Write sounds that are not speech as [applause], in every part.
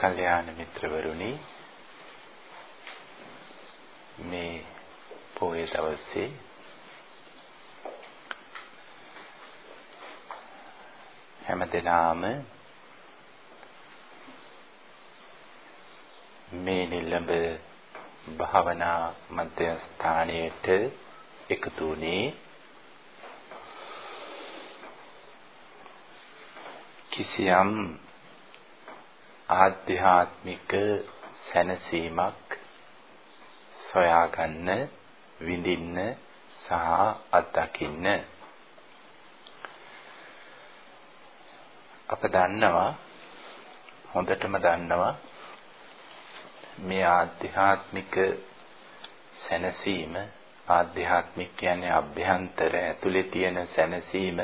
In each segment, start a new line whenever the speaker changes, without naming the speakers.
කල්යාණ මිත්‍රවරුනි මේ පොයේ දවසේ හැමදෙනාම මේ නිලඹ භාවනා මධ්‍යස්ථානයට එකතු වුණේ කිසියම් ආධ්‍යාත්මික සැනසීමක් සොයාගන්න විඳින්න සහ අත්දකින්න. අප දන්නවා හොඳටම දන්නවා මේ ආධ්‍යාත්මික සැනසීම ආධ්‍යාත්මික කියන්නේ අභ්‍යන්තර ඇතුලේ තියෙන සැනසීම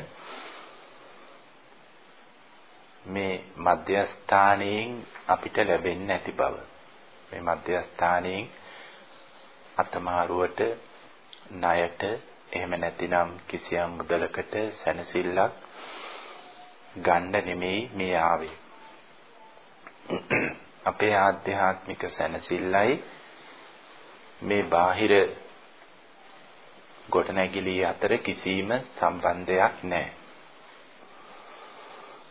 මේ මධ්‍යස්ථානයෙන් අපිට ලැබෙන්නේ නැති බව. මේ මධ්‍යස්ථානයෙන් අතමාරුවට ණයට එහෙම නැතිනම් කිසියම් මුදලකට සැනසෙල්ලක් ගන්න නෙමෙයි මේ ආවේ. අපේ ආධ්‍යාත්මික සැනසෙල්ලයි මේ බාහිර ගොඩනැගිලි අතර කිසිම සම්බන්ධයක් නැහැ.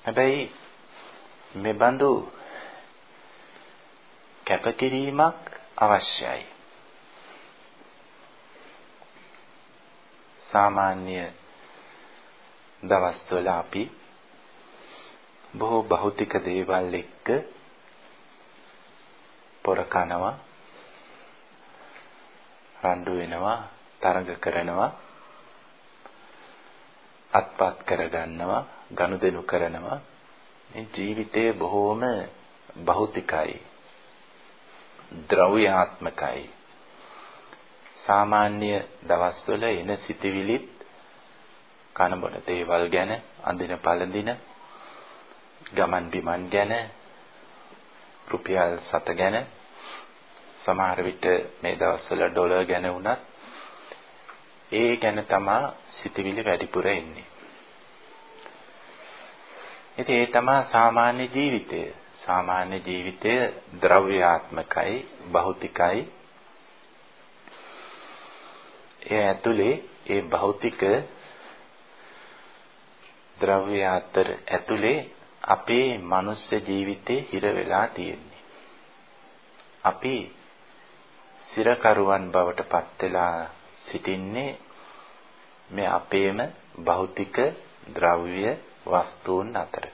හැබැයි මේ බඳු කැපකිරීමක් අවශ්‍යයි. සාමාන්‍ය දවස්වල අපි බොහෝ භෞතික දේවල් එක්ක පොර කනවා රණ්ඩු වෙනවා තරඟ කරනවා අත්පත් කරගන්නවා ගනුදෙනු කරනවා මේ ජීවිතය බොහෝම භෞතිකයි ද්‍රව්‍යාත්මකයි සාමාන්‍ය දවස්වල එන සිටිවිලිත් කන බොන දේවල් ගැන අඳින පළඳින ගමන් බිමන් ගැන රුපියල් 7 ගැන සමහර විට මේ දවස්වල ඩොලර් ගැන වුණත් ඒ ගැන තමයි සිතවිලි වැඩිපුර එන්නේ. ඉතින් ඒ තමයි සාමාන්‍ය ජීවිතය. සාමාන්‍ය ජීවිතය ද්‍රව්‍යාත්මකයි, භෞතිකයි. ඒ ඇතුලේ ඒ භෞතික ද්‍රව්‍ය අතර ඇතුලේ අපේ මනුස්ස ජීවිතේ හිර වෙලා තියෙන්නේ. අපි සිරකරුවන් බවට පත් වෙලා සිටින්නේ මේ අපේම භෞතික ද්‍රව්‍ය වස්තුන් අතර.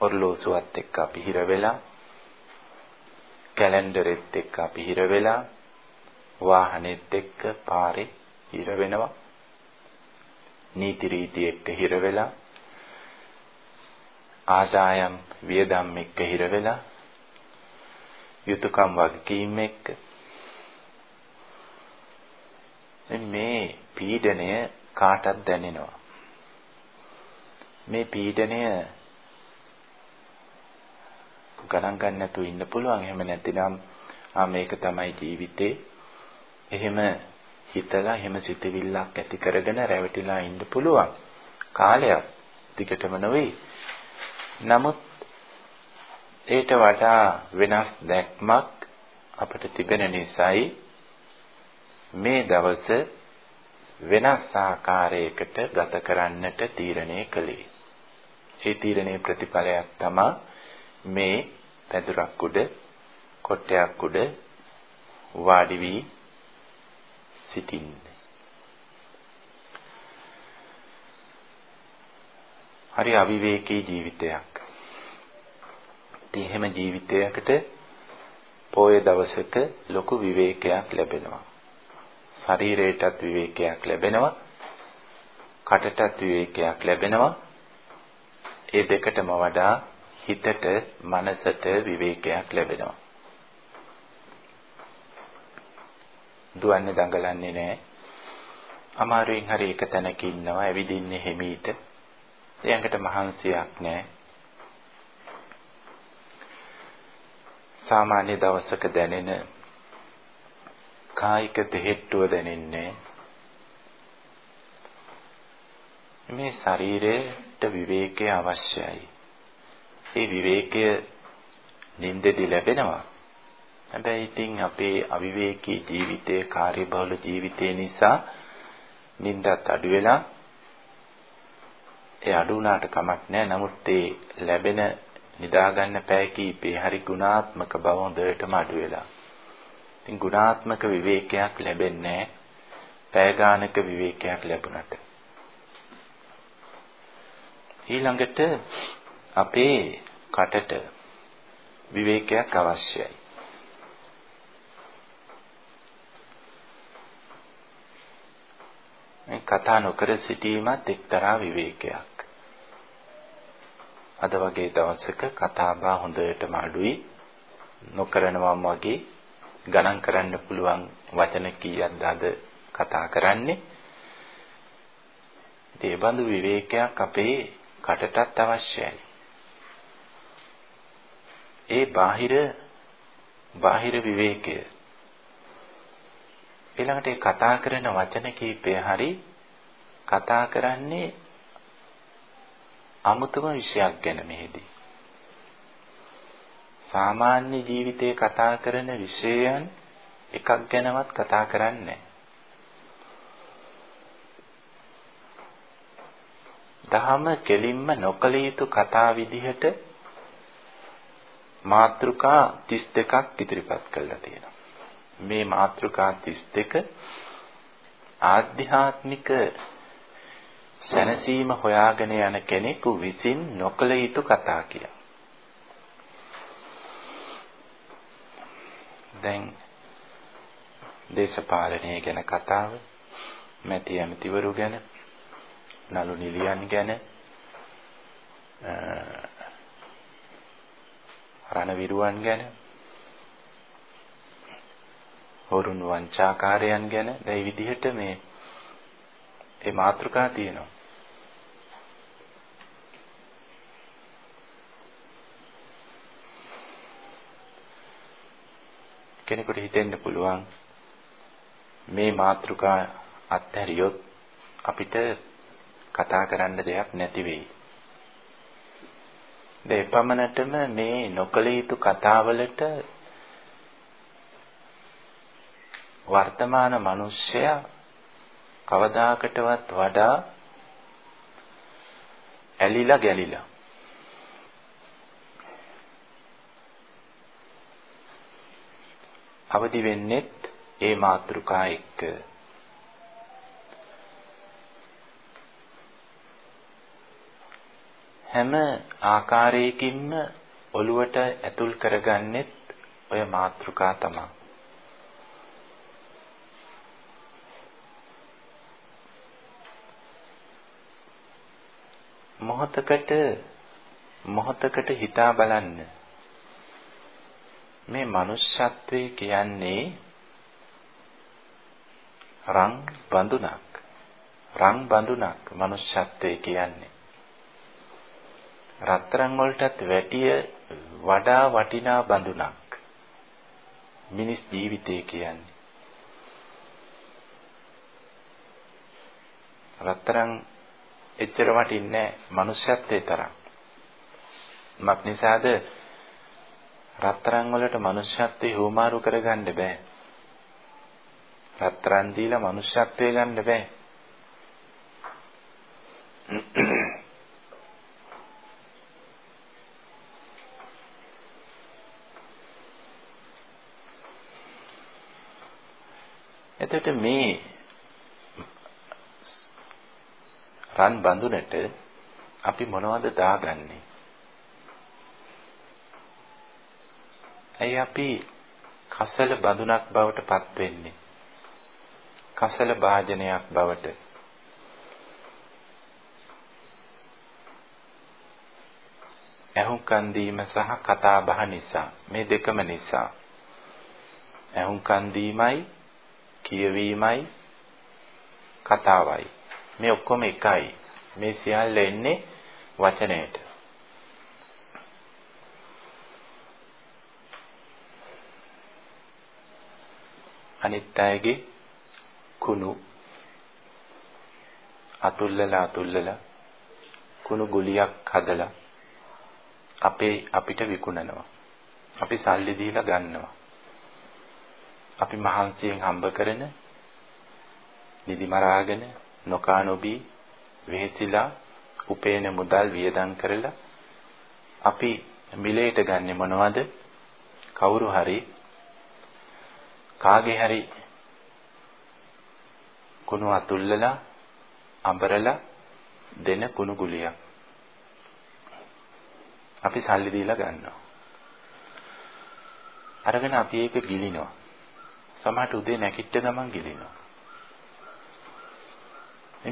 ඔර්ලෝසුවත් එක්ක අපි හිර වෙලා කැලෙන්ඩරෙත් එක්ක අපි හිර වෙලා වාහනේත් එක්ක පාරේ හිර වෙනවා නීති රීති එක්ක හිර වෙලා ආදායම් වියදම් එක්ක හිර වෙලා යුතුයකම් වගකීම් එක්ක මේ පීඩණය කාටත් දැනෙනවා. මේ පීඩණය ගණන් ගන්න නැතුව ඉන්න පුළුවන්. එහෙම නැතිනම් ආ මේක තමයි ජීවිතේ. එහෙම හිතලා එහෙම සිතවිල්ලක් ඇති කරගෙන රැවටිලා ඉන්න පුළුවන්. කාලයක් ටිකටම නෙවෙයි නමුත් ඒට වඩා වෙනස් දැක්මක් අපිට තිබෙන නිසායි මේ දවස වෙනස් ආකාරයකට ගත කරන්නට තීරණය කළේ. ඒ තීරණයේ ප්‍රතිඵලයක් තමයි මේ පැදුරක් උඩ කොටයක් උඩ වාඩි වී සිටින්නේ. හරි අවිවේකී ජීවිතයක්. ඉතින් එහෙම ජීවිතයකට පොය දවසක ලොකු විවේකයක් ලැබෙනවා. ශරීරයටත් විවේකයක් ලැබෙනවා. කටටත් විවේකයක් ලැබෙනවා. ඒ දෙකටම වඩා හිතට මනසට විවේකයක් ලැබෙනවා. දුවන්නේ දඟලන්නේ නැහැ. අමාරුවෙන් හරි එක තැනක ඉන්නවා, ඇවිදින්නේ හිමීට. එයන්කට මහන්සියක් නැහැ. සාමාන්‍ය දවසක දැනෙන කායික දෙහෙට්ටුව දැනෙන්නේ මේ ශරීරය චිත්ත විවේකය අවශ්‍යයි. ඒ විවේකය නින්දෙදි ලැබෙනවා. හැබැයි ඉතින් අපේ අවිවේකී ජීවිතයේ කාර්යබහුල ජීවිතය නිසා නින්දත් අඩු වෙලා ඒ අඩු වුණාට කමක් නැහැ. නමුත් ඒ ලැබෙන නිදා ගන්න පැය කීපේ හරි ගුණාත්මක බව හොඳටම අඩු වෙලා. ඉතින් ගුණාත්මක විවේකයක් ලැබෙන්නේ පැය ගානක විවේකයක් ලැබුණට. ඊළඟට අපේ කටට විවේකයක් අවශ්‍යයි. මේ කතා නොකර සිටීමත් එක්තරා විවේකයක්. අද වගේ දවසක කතා බහ හොඳටම අඩුයි. නොකරනවම් වගේ ගණන් කරන්න පුළුවන් වචන කීයක්ද අද කතා කරන්නේ. ඒ බඳු විවේකයක් අපේ කටටත් අවශ්‍යයි. ඒ බාහිර බාහිර විවේකය ඊළඟට ඒ කතා කරන වචන කීපය හරි කතා කරන්නේ අමුතුම විෂයක් ගැන මෙහිදී. සාමාන්‍ය ජීවිතේ කතා කරන විෂයයන් එකක් ගැනවත් කතා කරන්නේ දහම කෙලින්ම නොකල යුතු කතා විදිහට මාත්‍රිකා 32ක් ඉදිරිපත් කළා තියෙනවා. මේ මාත්‍රිකා 32 ආධ්‍යාත්මික සැනසීම හොයාගෙන යන කෙනෙකු විසින් නොකල යුතු කතා කිය. දැන් දේශපාලනය ගැන කතාව, මැති ඇමතිවරු ගැන, නළු නිලියන් ගැන, රණවිරුවන් ගැන හොරුන් වංචාකාරයන් ගැන දැයි විදිහට මේ ඒ මාතෘකා තියෙනවා. කෙනෙකුට හිතෙන්න පුළුවන් මේ මාතෘකා අත්හැරියොත් අපිට කතා කරන්න දෙයක් නැති වෙයි. දෙපමණටම මේ නොකල යුතු කතාවලට වර්තමාන මිනිස්සයා කවදාකටවත් වඩා ඇලිලා ගැලිලා අවදි වෙන්නෙත් ඒ මාතෘකා එක්ක. හැම ආකාරයකින්ම ඔළුවට ඇතුල් කරගන්නෙත් ඔය මාතෘකා තමයි. මොහතකට මොහතකට හිතා බලන්න. මේ මනුෂ්‍යත්වයේ කියන්නේ රන් බඳුනක්. රන් බඳුනක් මනුෂ්‍යත්වයේ කියන්නේ. රත්තරන් වලටත් වැටිය වඩා වටිනා බඳුනක් මිනිස් ජීවිතය කියන්නේ. රත්තරන් එච්චර වටින්නේ මනුෂ්‍යත්වයේ තරම්. මක් නිසාද? රත්තරන් වලට මනුෂ්‍යත්වයේ හුමාරු කරගන්න බෑ. රත්තරන් දීලා මනුෂ්‍යත්වයේ ගන්න බෑ. [clears throat] එතකොට මේ රන් බඳුනට අපි මොනවද දාගන්නේ? ඇයි අපි කසල බඳුනක් බවට පත් වෙන්නේ? කසල භාජනයක් බවට ඇහුම්කන් දීම සහ කතා බහ නිසා මේ දෙකම නිසා ඇහුම්කන් දීමයි කියවීමයි කතාවයි මේ ඔක්කොම එකයි. මේ සියල්ල එන්නේ වචනයට. අනිත් අයගේ කුණු අතුල්ලලා අතුල්ලලා කුණු ගුලියක් හදලා අපේ අපිට විකුණනවා. අපි සල්ලි දීලා ගන්නවා. අපි මහන්සියෙන් හම්බ කරන නිදි මරාගෙන නොකා නොබී වෙහෙසිලා උපේන මුදල් වියදම් කරලා අපි මිලේට ගන්නෙ මොනවද? කවුරු හරි කාගේ හරි කුණු අතුල්ලලා අඹරලා දෙන කුණු ගුලියක්. අපි සල්ලි දීලා ගන්නවා. අරගෙන අපි ඒක ගිලිනවා. සමහරට උදේ නැගිට ගමන් ගිලිනවා.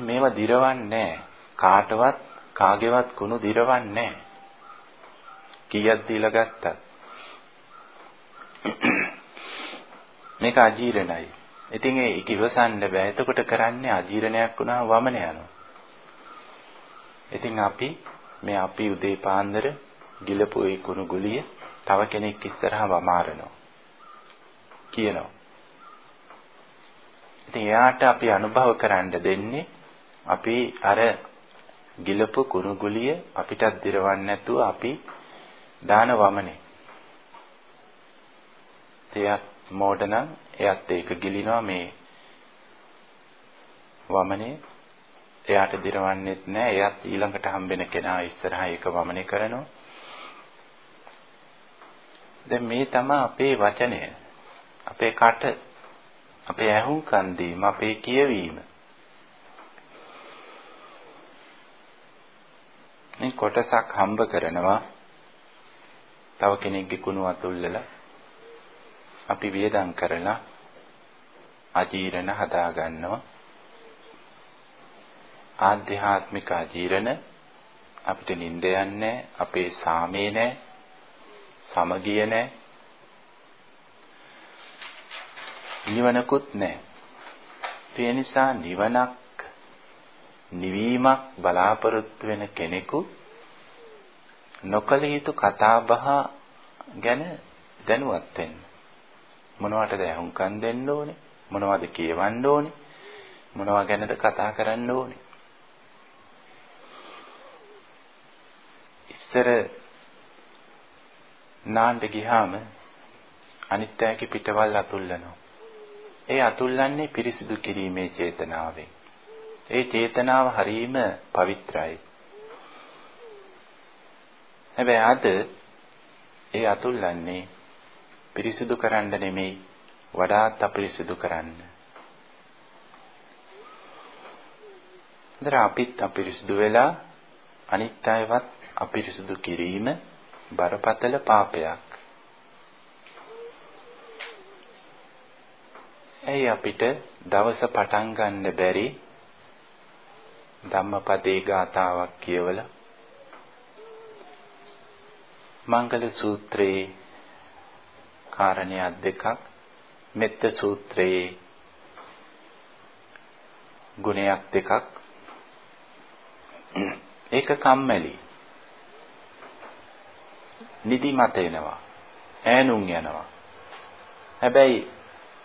මේවා දිරවන්නේ කාටවත් කාගේවත් කුණු දිරවන්නේ කීයක් දීලා ගත්තත් මේක අජීර්ණයි. ඉතින් ඒක ඉවසන්න බෑ. එතකොට කරන්නේ අජීර්ණයක් වුණාම වමන යනවා. ඉතින් අපි මේ අපි උදේ පාන්දර ගිලපු ඒ කුණු ගුලිය තව කෙනෙක් ඉස්සරහා වමාරනවා. කියනවා. ඉතින් එයාට අපි අනුභව කරන්න දෙන්නේ අපි අර ගිලපු කුණු ගුලිය අපිටත් දිරවන්නේ නැතුව අපි දාන වමනේ. එයත් මෝඩ නම් එයත් ඒක ගිලිනවා මේ වමනේ. එයාට දිරවන්නේත් නැහැ එයත් ඊළඟට හම්බෙන කෙනා ඉස්සරහා ඒක වමනේ කරනවා. දැන් මේ තමයි අපේ වචනය. අපේ කට අපේ ඇහුම්කන් දීම අපේ කියවීම. මේ කොටසක් හම්බ කරනවා. තව කෙනෙක්ගේ කුණු අතුල්ලලා අපි වියදම් කරලා අජීරණ හදා ගන්නවා ආධ්‍යාත්මික අජීරණ අපිට නිින්ද යන්නේ අපේ සාමේ නැහැ සමගිය නැහැ. නිවනකුත් නැහැ. ඒ නිසා නිවනක් නිවීමක් බලාපොරොත්තු වෙන කෙනෙකු නොකල යුතු කතාබහ ගැන දැනුවත් වෙන්න. මොනවටද අහුම්කම් දෙන්න ඕනේ? මොනවද කියවන්න ඕනේ? මොනවා ගැනද කතා කරන්න ඕනේ? ඉස්සර නාන්න ගියාම අනිත් අයගේ පිටවල් අතුල්ලනවා. ඒ අතුල්ලන්නේ පිරිසිදු කිරීමේ චේතනාවෙන්. ඒ චේතනාව හරීම පවිත්‍රායි. හැබැයි අද ඒ අතුල්ලන්නේ පිරිසිදු කරන්න නෙමෙයි වඩාත් අපිරිසිදු කරන්න. දර අපිත් අපිරිසිදු වෙලා අනිත් අයවත් අපිරිසිදු කිරීම බරපතල පාපයක්. ඇයි අපිට දවස පටන් ගන්න බැරි ධම්මපදේ ගාතාවක් කියවලා මංගල සූත්‍රයේ කාරණයක් දෙකක්. මෙත්ත සූත්‍රයේ ගුණයක් දෙකක්. ඒක කම්මැලි. නිදිමත එනවා. ඈනුම් යනවා. හැබැයි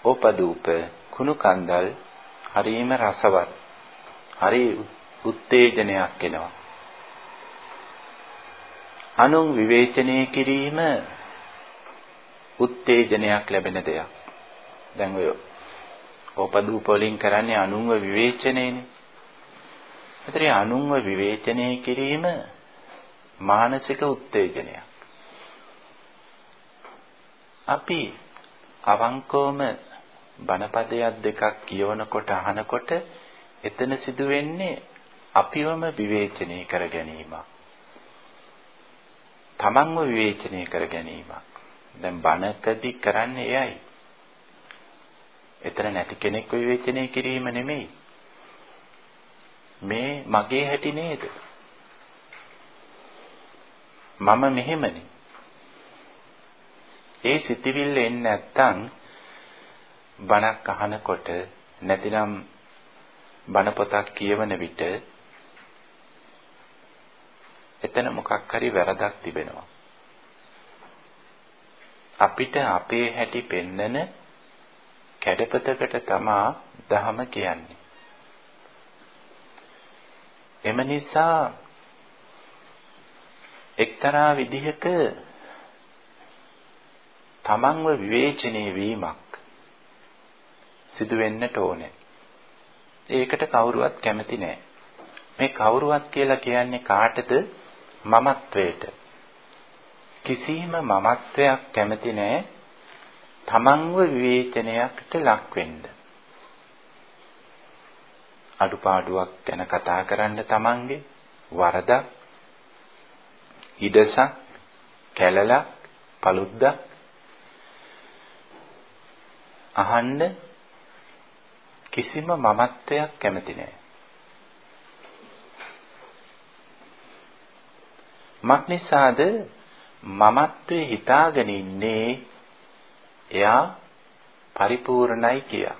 ඕපදූප කුණු කන්දල් හරීම රසවත්. හරි උත්තේජනයක් එනවා. අනුන් විවේචනය කිරීම උත්තේජනයක් ලැබෙන දෙයක්. දැන් ඔය ඕපදූප වලින් කරන්නේ අනුන්ව විවේචනයනේ. ඒතරේ අනුන්ව විවේචනය කිරීම මානසික උත්තේජනයක්. අපි අවංකවම බණපදයක් දෙකක් කියවනකොට අහනකොට එතන සිදු වෙන්නේ අපිවම විවේචනය කර ගැනීමක්. තමන්ව විවේචනය කර ගැනීමක්. දැන් බණකදී කරන්නේ එයයි. එතන නැති කෙනෙක් විවේචනය කිරීම නෙමෙයි. මේ මගේ හැටි නේද? මම මෙහෙමනේ. ඒ සිතිවිල්ල එන්නේ නැත්තම් බණක් අහනකොට නැතිනම් බණ පොතක් කියවන විට එතන මොකක් හරි වැරදක් තිබෙනවා. අපිට අපේ හැටි පෙන්නන කැඩපතකට තමා දහම කියන්නේ. එම නිසා එක්තරා විදිහක තමන්ව විවේචනය වීමක් සිදු වෙන්නට ඕනේ. ඒකට කවුරුවත් කැමති නෑ. මේ කවුරුවත් කියලා කියන්නේ කාටද? මමත්වයට. කිසිම මමත්වයක් කැමති නෑ තමන්ව විවේචනයකට ලක් වෙන්න. අඩුපාඩුවක් ගැන කතා කරන්න තමන්ගේ වරදක් ඉඩසක් කැලලක් paluddක් අහන්න කිසිම මමත්වයක් කැමති නෑ. මක්නිසාද මමත්වයේ හිතාගෙන ඉන්නේ එයා පරිපූර්ණයි කියා.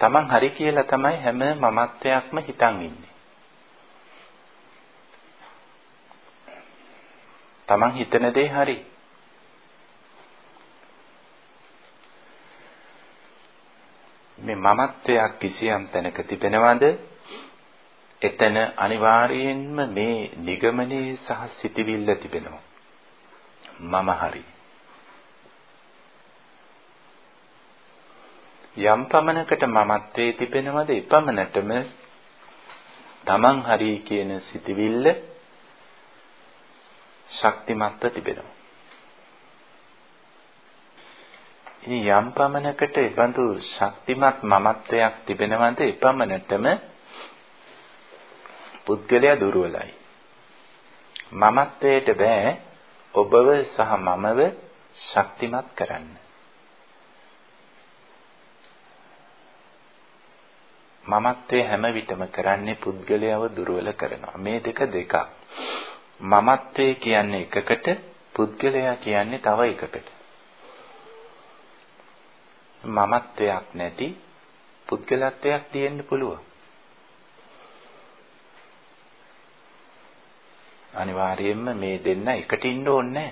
Taman හරි කියලා තමයි හැම මමත්වයක්ම හිතන් ඉන්නේ. Taman හිතන දේ හරි. මේ මමත්වයක් කිසියම් තැනක තිබෙනවද? එතන අනිවාර්යයෙන්ම මේ නිගමනයේ සහ සිටිවිල්ල තිබෙනවා. මම හරි. යම් පමණකට මමත්වයේ තිබෙනවද එපමණටම තමන් හරි කියන සිටිවිල්ල ශක්තිමත්ව තිබෙනවා. ඉතින් යම් පමණකට ඒබඳු ශක්තිමත් මමත්වයක් තිබෙනවද එපමණටම පුද්ගලයා දුර්වලයි. මමත්වයට බෑ ඔබව සහ මමව ශක්තිමත් කරන්න. මමත්වයේ හැම විටම කරන්නේ පුද්ගලයාව දුර්වල කරනවා. මේ දෙක දෙකක්. මමත්වයේ කියන්නේ එකකට, පුද්ගලයා කියන්නේ තව එකකට. මමත්වයක් නැති පුද්ගලත්වයක් තියෙන්න පුළුවන්. අනිවාර්යයෙන්ම මේ දෙන්න එකට ඉන්න ඕනේ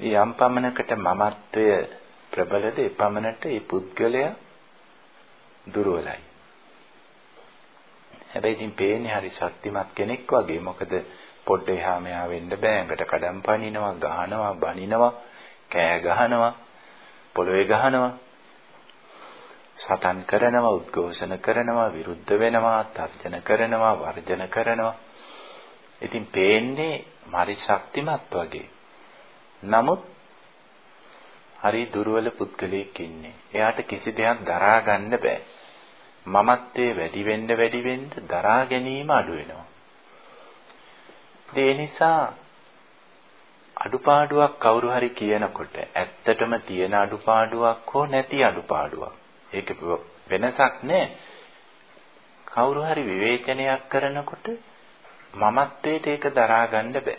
යම් පමණකට මමත්වය ප්‍රබලද එපමණට ඒ පුද්ගලයා දුර්වලයි. හැබැයි ඉතින් පේන්නේ හරි ශක්තිමත් කෙනෙක් වගේ. මොකද පොඩ්ඩ එහා මෙහා වෙන්න බෑ. ඇඟට කඩම් පනිනවා, ගහනවා, බනිනවා, කෑ ගහනවා, පොළවේ ගහනවා. සටන් කරනවා, උද්ඝෝෂණ කරනවා, විරුද්ධ වෙනවා, තර්ජන කරනවා, වර්ජන කරනවා. ඉතින් පේන්නේ හරි ශක්තිමත් වගේ. නමුත් හරි දුර්වල පුද්ගලයෙක් ඉන්නේ. එයාට කිසි දෙයක් දරා ගන්න බෑ. මමත්වයේ වැඩි වෙන්න වැඩි වෙන්න දරා ගැනීම අඩු වෙනවා. ඒ නිසා අඩුපාඩුවක් කවුරු හරි කියනකොට ඇත්තටම තියෙන අඩුපාඩුවක් හෝ නැති අඩුපාඩුවක් ඒක වෙනසක් නැහැ. කවුරු හරි විවේචනයක් කරනකොට මමත්වයට ඒක දරා ගන්න බෑ.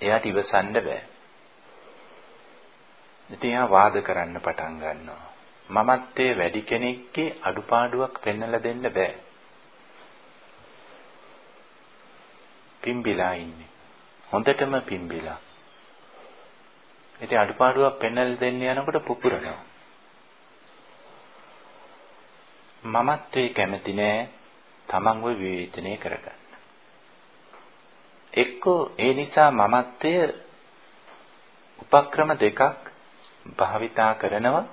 එයාට ඉවසන්න බෑ. ඉතින් එයා වාද කරන්න පටන් ගන්නවා. මමත්වයේ වැඩි කෙනෙක්ගේ අඩුපාඩුවක් පෙන්වලා දෙන්න බෑ. පිම්බිලා ඉන්නේ. හොඳටම පිම්බිලා. ඉතින් අඩුපාඩුවක් පෙන්වලා දෙන්න යනකොට පුපුරනවා. මමත්වයේ කැමති නෑ තමන්ව විවේචනය කරගන්න. එක්කෝ ඒ නිසා මමත්වය උපක්‍රම දෙකක් භාවිතා කරනවා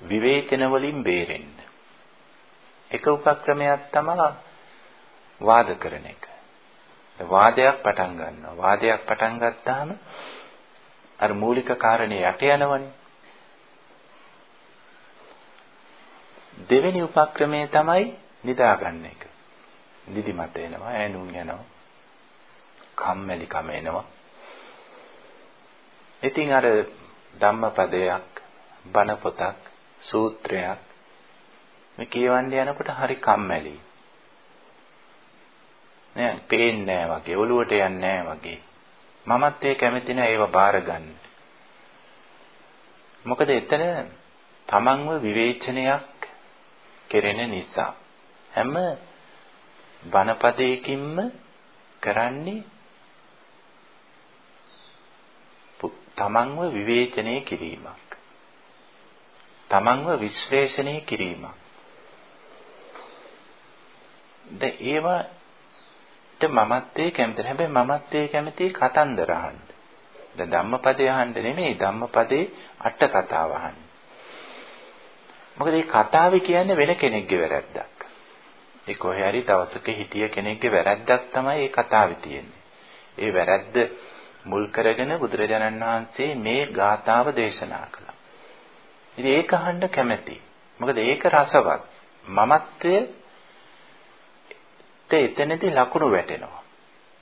විවේචන වලින් බේරෙන්න. එක උපක්‍රමයක් තමයි වාද කරන එක. වාදයක් පටන් ගන්නවා. වාදයක් පටන් ගත්තාම අර මූලික කාරණේ යට යනවනේ. දෙවෙනි උපක්‍රමය තමයි නිදාගන්න එක. නිදිමත එනවා, ඈනුම් යනවා. කම්මැලි කම එනවා. ඉතින් අර ධම්මපදයක්, බණ පොතක්, සූත්‍රයක් මේ කියවන්න යනකොට හරි කම්මැලි. නෑ, පේන්නේ නෑ වගේ, ඔළුවට යන්නේ නෑ වගේ. මමත් ඒ කැමති නෑ ඒව බාර ගන්න. මොකද එතන තමන්ව විවේචනයක් කෙරෙන නිසා හැම බණපදයකින්ම කරන්නේ තමන්ව විවේචනය කිරීමක්. තමන්ව විශ්ලේෂණය කිරීමක්. දැන් ඒවට මමත්වයේ කැමති හැබැයි මමත්වයේ කැමති කතන්දර අහන්න. දැන් ධම්මපදේ අහන්න නෙමෙයි ධම්මපදේ අට කතාව අහන්න. මොකද මේ කතාවේ කියන්නේ වෙන කෙනෙක්ගේ වැරැද්දක්. ඒ කොහේ හරි දවසක හිටිය කෙනෙක්ගේ වැරැද්දක් තමයි මේ කතාවේ තියෙන්නේ. ඒ වැරැද්ද මුල් කරගෙන බුදුරජාණන් වහන්සේ මේ ගාථාව දේශනා කළා. ඉතින් ඒක අහන්න කැමැති. මොකද ඒක රසවත්. මමත්වයේ එතනදී ලකුණු වැටෙනවා.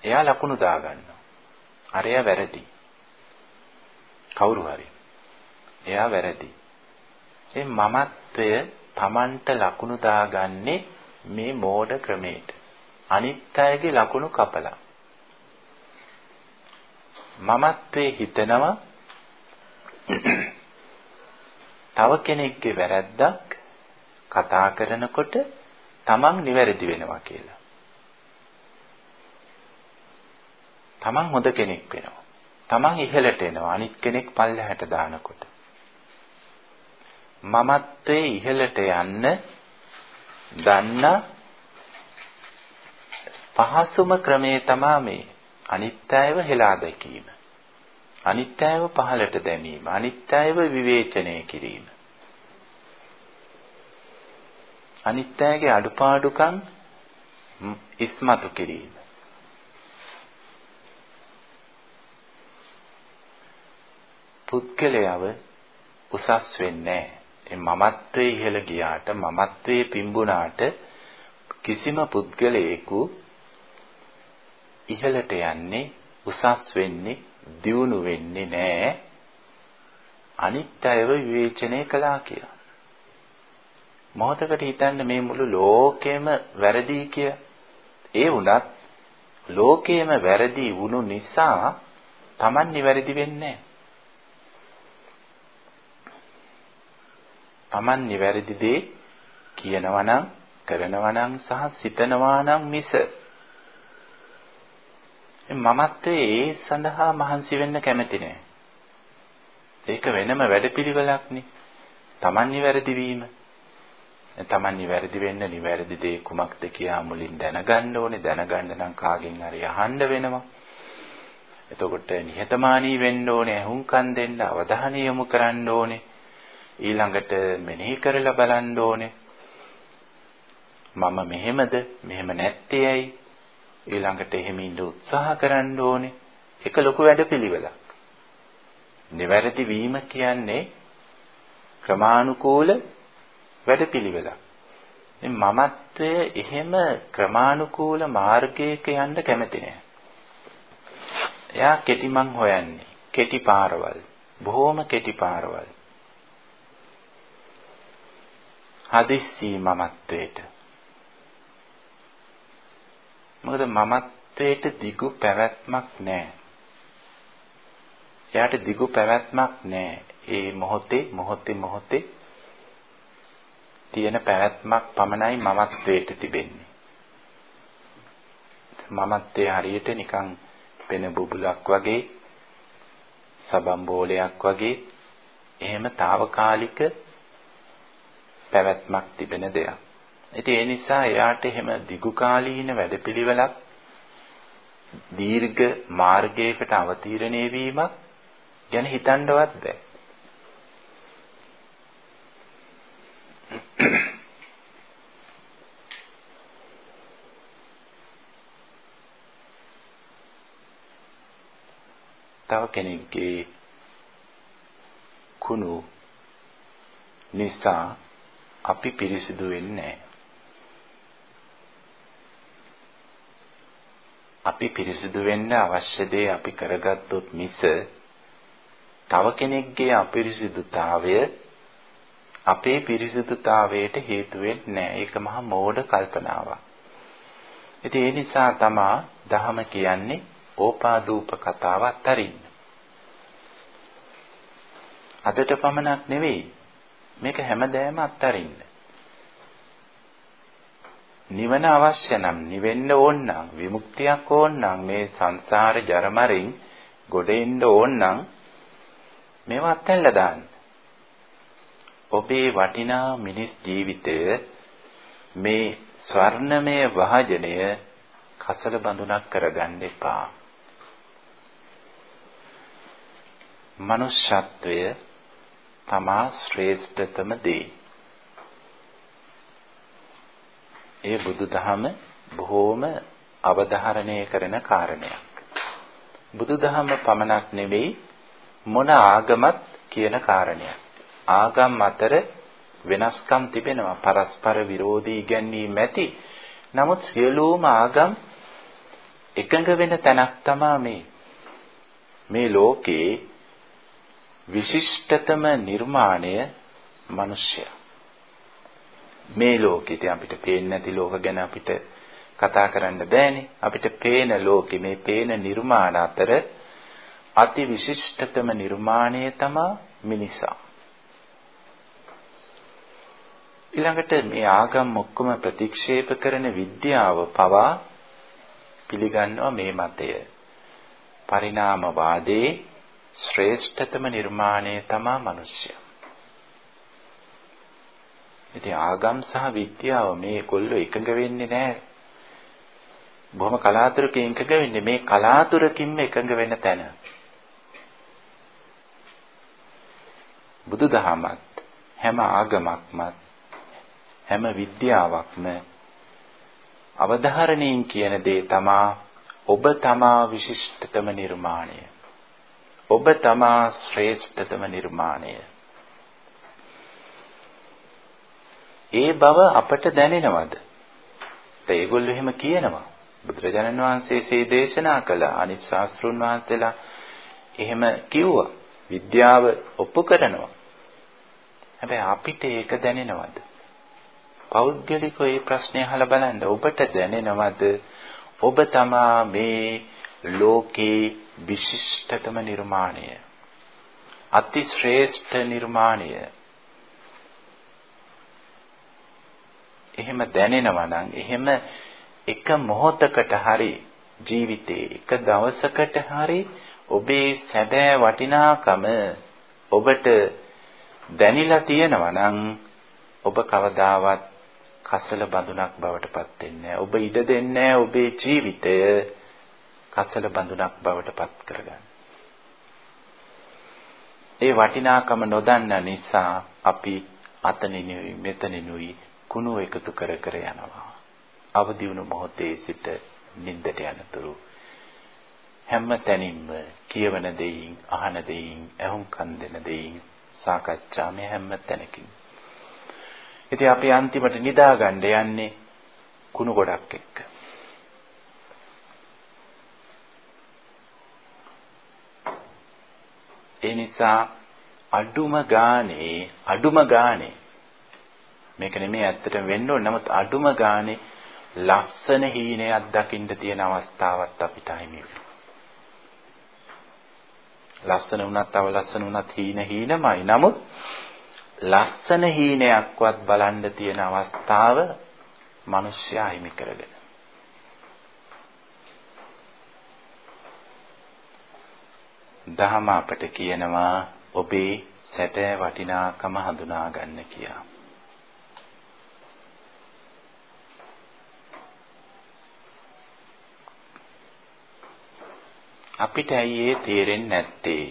එයා ලකුණු දාගන්නවා. අරයා වැරදි. කවුරු හරි. එයා වැරදි. ඒ මමත්වය Tamanට ලකුණු දාගන්නේ මේ මෝඩ ක්‍රමයට. අනිත් අයගේ ලකුණු කපලා. මමත්වයේ හිතනවා තව කෙනෙක්ගේ වැරැද්දක් කතා කරනකොට තමන් නිවැරදි වෙනවා කියලා. තමන් හොඳ කෙනෙක් වෙනවා. තමන් ඉහළට එනවා අනිත් කෙනෙක් පල්ලෙහාට දානකොට. මමත්වයේ ඉහළට යන්න දන්න පහසුම ක්‍රමය තමයි මේ අනිත්‍යව හෙලා දැකීම. අනිත්‍යව පහළට දැමීම. අනිත්‍යව විවේචනය කිරීම. අනිත්‍යයේ අඩුපාඩුකම් ඉස්මතු කිරීම. පුද්ගලයාව උසස් වෙන්නේ ඒ මමත්වයේ ඉහළ ගියාට මමත්වයේ පිඹුනාට කිසිම පුද්ගලයෙකු ඉහළට යන්නේ උසස් වෙන්නේ දියුණු වෙන්නේ නැහැ අනිත්‍යව විවේචනය කළා කියලා. මොහොතකට හිතන්න මේ මුළු ලෝකෙම වැරදි කිය. ඒ වුණත් ලෝකෙම වැරදි වුණු නිසා Taman නිවැරදි වෙන්නේ Taman නිවැරදි දේ කියනවා නම් කරනවා නම් සහ සිතනවා නම් මිස මමත්වයේ ඒ සඳහා මහන්සි වෙන්න කැමති නෑ. ඒක වෙනම වැඩපිළිවෙලක්නේ. Taman නිවැරදි වීම. Taman නිවැරදි වෙන්න නිවැරදි දේ කුමක්ද කියලා මුලින් දැනගන්න ඕනේ. දැනගන්න නම් කාගෙන් හරි අහන්න වෙනවා. එතකොට නිහතමානී වෙන්න ඕනේ, අහුම්කම් දෙන්න, අවධානය යොමු කරන්න ඕනේ. ඊළඟට මෙනෙහි කරලා බලන්න ඕනේ. මම මෙහෙමද? මෙහෙම නැත්තේ ඇයි? ඊළඟට එහෙම ඉන්න උත්සාහ කරන්න ඕනේ. ඒක ලොකු වැඩපිළිවෙලක්. නිවැරදි වීම කියන්නේ ක්‍රමානුකූල වැඩපිළිවෙලක්. මේ මමත්වය එහෙම ක්‍රමානුකූල මාර්ගයක යන්න කැමති නෑ. එයා කෙටි මං හොයන්නේ. කෙටි පාරවල්. බොහොම කෙටි පාරවල්. හදිස්සි මමත්වයට මොකද මමත්වයට දිගු පැවැත්මක් නැහැ. එයාට දිගු පැවැත්මක් නැහැ. ඒ මොහොතේ මොහොතේ මොහොතේ තියෙන පැවැත්මක් පමණයි මමත්වයට තිබෙන්නේ. මමත්වයේ හරියට නිකන් පෙන බුබුලක් වගේ සබම් බෝලයක් වගේ එහෙම తాවකාලික පැවැත්මක් තිබෙන දෙයක්. ඉතින් ඒ නිසා එයාට එහෙම දිගුකාලීන වැඩපිළිවෙලක් දීර්ඝ මාර්ගයකට අවතීර්ණය වීමක් ගැන හිතන්නවත් බෑ. තව කෙනෙක්ගේ කුණු නිසා අපි පිරිසිදු වෙන්නේ නැහැ. අපි පිරිසිදු වෙන්න අවශ්‍ය දේ අපි කරගත්තොත් මිස තව කෙනෙක්ගේ අපිරිසිදුතාවය අපේ පිරිසිදුතාවයට හේතු වෙන්නේ නැහැ. ඒක මහා මෝඩ කල්පනාවක්. ඉතින් ඒ නිසා තමා දහම කියන්නේ ඕපාදූප කතාව අත්තරින්න. අදට පමණක් නෙවෙයි මේක හැමදෑම අත්තරින්න. නිවන අවශ්‍ය නම් නිවෙන්න ඕන නම් විමුක්තියක් ඕන නම් මේ සංසාර ජරමරින් ගොඩ එන්න ඕන නම් මේවා අත්හැරලා දාන්න. ඔබේ වටිනා මිනිස් ජීවිතය මේ ස්වර්ණමය වාජනය කසල බඳුනක් කරගන්න එපා. මනුෂ්‍යත්වය තමා ශ්‍රේෂ්ඨතම දේ. ඒ බුදුදහම බොහෝම අවධාරණය කරන කාරණයක්. බුදුදහම පමණක් නෙවෙයි මොන ආගමත් කියන කාරණයක්. ආගම් අතර වෙනස්කම් තිබෙනවා පරස්පර විරෝධී ගැනීම ඇති. නමුත් සියලුම ආගම් එකඟ වෙන තැනක් තමා මේ. මේ ලෝකේ විශිෂ්ටතම නිර්මාණය මිනිසයා. මේ ලෝකෙදී අපිට පේන්නේ නැති ලෝක ගැන අපිට කතා කරන්න බෑනේ. අපිට පේන ලෝකෙ මේ පේන නිර්මාණ අතර අති විශිෂ්ටතම නිර්මාණය තමයි මිනිසා. ඊළඟට මේ ආගම් ඔක්කොම ප්‍රතික්ෂේප කරන විද්‍යාව පවා පිළිගන්නවා මේ මතය. පරිණාමවාදයේ ශ්‍රේෂ්ඨතම නිර්මාණය තමයි මිනිස්සයා. ඉතින් ආගම් සහ විද්‍යාව මේගොල්ලෝ එකඟ වෙන්නේ නැහැ. බොහොම කලාතුරකින් එකඟ වෙන්නේ මේ කලාතුරකින්ම එකඟ වෙන තැන. බුදුදහමත් හැම ආගමක්මත් හැම විද්‍යාවක්ම අවධාරණයෙන් කියන දේ තමා ඔබ තමා විශිෂ්ටතම නිර්මාණය. ඔබ තමා ශ්‍රේෂ්ඨතම නිර්මාණය. ඒ බව අපට දැනෙනවද? ඒගොල්ලෝ එහෙම කියනවා. බුදුරජාණන් වහන්සේ සේ දේශනා කළ අනිත් ශාස්ත්‍රුන් වහන්සේලා එහෙම කිව්වා. විද්‍යාව ඔප්පු කරනවා. හැබැයි අපිට ඒක දැනෙනවද? පෞද්ගලිකව මේ ප්‍රශ්නේ අහලා බලන්න. ඔබට දැනෙනවද? ඔබ තමා මේ ලෝකේ විශිෂ්ටතම නිර්මාණය. අති ශ්‍රේෂ්ඨ නිර්මාණය. එහෙම දැනෙනවා නම් එහෙම එක මොහොතකට හරි ජීවිතේ එක දවසකට හරි ඔබේ සැබෑ වටිනාකම ඔබට දැනිලා තියෙනවා නම් ඔබ කවදාවත් කසල බඳුනක් බවට පත් වෙන්නේ ඔබ ඉඩ දෙන්නේ ඔබේ ජීවිතය කසල බඳුනක් බවට පත් කරගන්න. ඒ වටිනාකම නොදන්න නිසා අපි අතනිනුයි මෙතනිනුයි කුණු එකතු කර කර යනවා. අවදි වුණු මොහොතේ සිට නිින්දට යනතුරු හැම තැනින්ම කියවන දෙයින් අහන දෙයින් ඇහුම්කන් දෙන දෙයින් සාකච්ඡා මේ හැම තැනකින් ඉතින් අපි අන්තිමට නිදාගන්න යන්නේ කුණු ගොඩක් එක්ක ඒ නිසා අඩුම ගානේ අඩුම ගානේ මේක නෙමෙයි ඇත්තටම වෙන්න ඕනේ නමුත් අඩුම ගානේ ලස්සන හීනයක් දකින්න තියෙන අවස්ථාවක් අපිට හිමි ලස්සන වුණත් අවලස්සන වුණත් හීන හීනමයි. නමුත් ලස්සන හීනයක්වත් බලන්න තියෙන අවස්ථාව මිනිස්සයා හිමි කරගෙන. දහම අපට කියනවා ඔබේ සැබෑ වටිනාකම හඳුනා ගන්න කියලා. අපිට ඇයි ඒ තේරෙන්නේ නැත්තේ?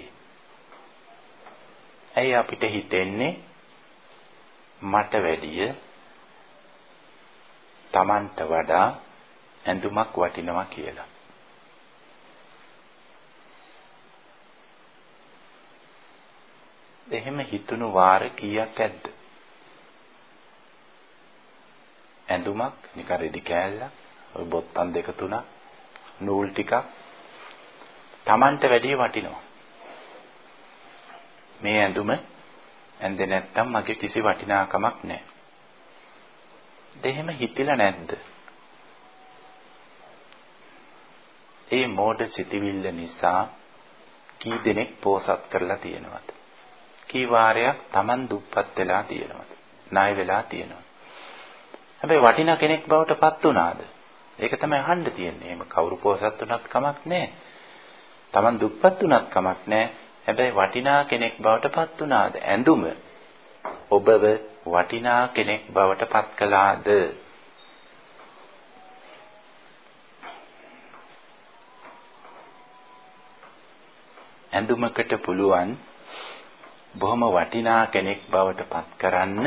ඇයි අපිට හිතෙන්නේ මට වැඩිය Tamanට වඩා ඇඳුමක් වටිනවා කියලා? එහෙම හිතුණු වාර කීයක් ඇද්ද? ඇඳුමක් නිකන් රෙදි කෑල්ලක් ඔය බොත්තම් දෙක තුනක් නූල් ටිකක් Tamanට වැඩිය වටිනවා. මේ ඇඳුම ඇඳේ නැත්තම් මගේ කිසි වටිනාකමක් නැහැ. දෙහෙම හිතිලා නැද්ද? ඒ මෝඩ සිටිවිල්ල නිසා කී දෙනෙක් පෝසත් කරලා තියෙනවද? කී වාරයක් Taman දුප්පත් වෙලා තියෙනවද? ණය වෙලා තියෙනවද? හැබැයි වටිනා කෙනෙක් බවට පත් වුණාද? ඒක තමයි අහන්න තියෙන්නේ. එහෙම කවුරු පොසත් වුණත් කමක් නැහැ. Taman දුප්පත් වුණත් කමක් නැහැ. හැබැයි වටිනා කෙනෙක් බවට පත් වුණාද? ඇඳුම ඔබව වටිනා කෙනෙක් බවට පත් කළාද? ඇඳුමකට පුළුවන් බොහොම වටිනා කෙනෙක් බවට පත් කරන්න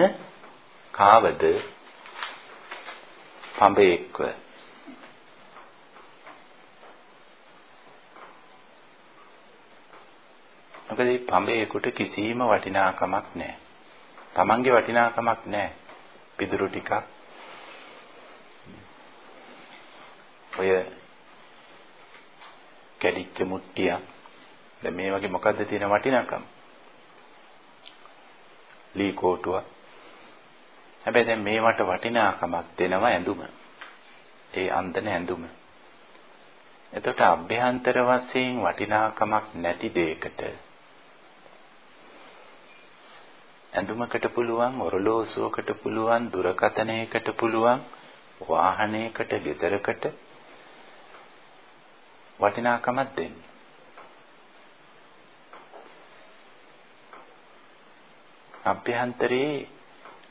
කාවද පඹයෙක්ව මොකද මේ පඹයෙකුට කිසිම වටිනාකමක් නැහැ. Tamange වටිනාකමක් නැහැ. පිදුරු ටිකක් ඔය කැඩිච්ච මුට්ටියක් දැන් මේ වගේ මොකද්ද තියෙන වටිනාකම? ලී කෝටුවක්. හැබැයි දැන් මේවට වටිනාකමක් දෙනවා ඇඳුම. ඒ අන්දන ඇඳුම. එතකොට අභ්‍යන්තර වශයෙන් වටිනාකමක් නැති දෙයකට ඇඳුමකට පුළුවන් ඔරලෝසුවකට පුළුවන් දුරකථනයකට පුළුවන් වාහනයකට ගෙදරකට වටිනාකමක් දෙන්නේ අභ්‍යන්තරේ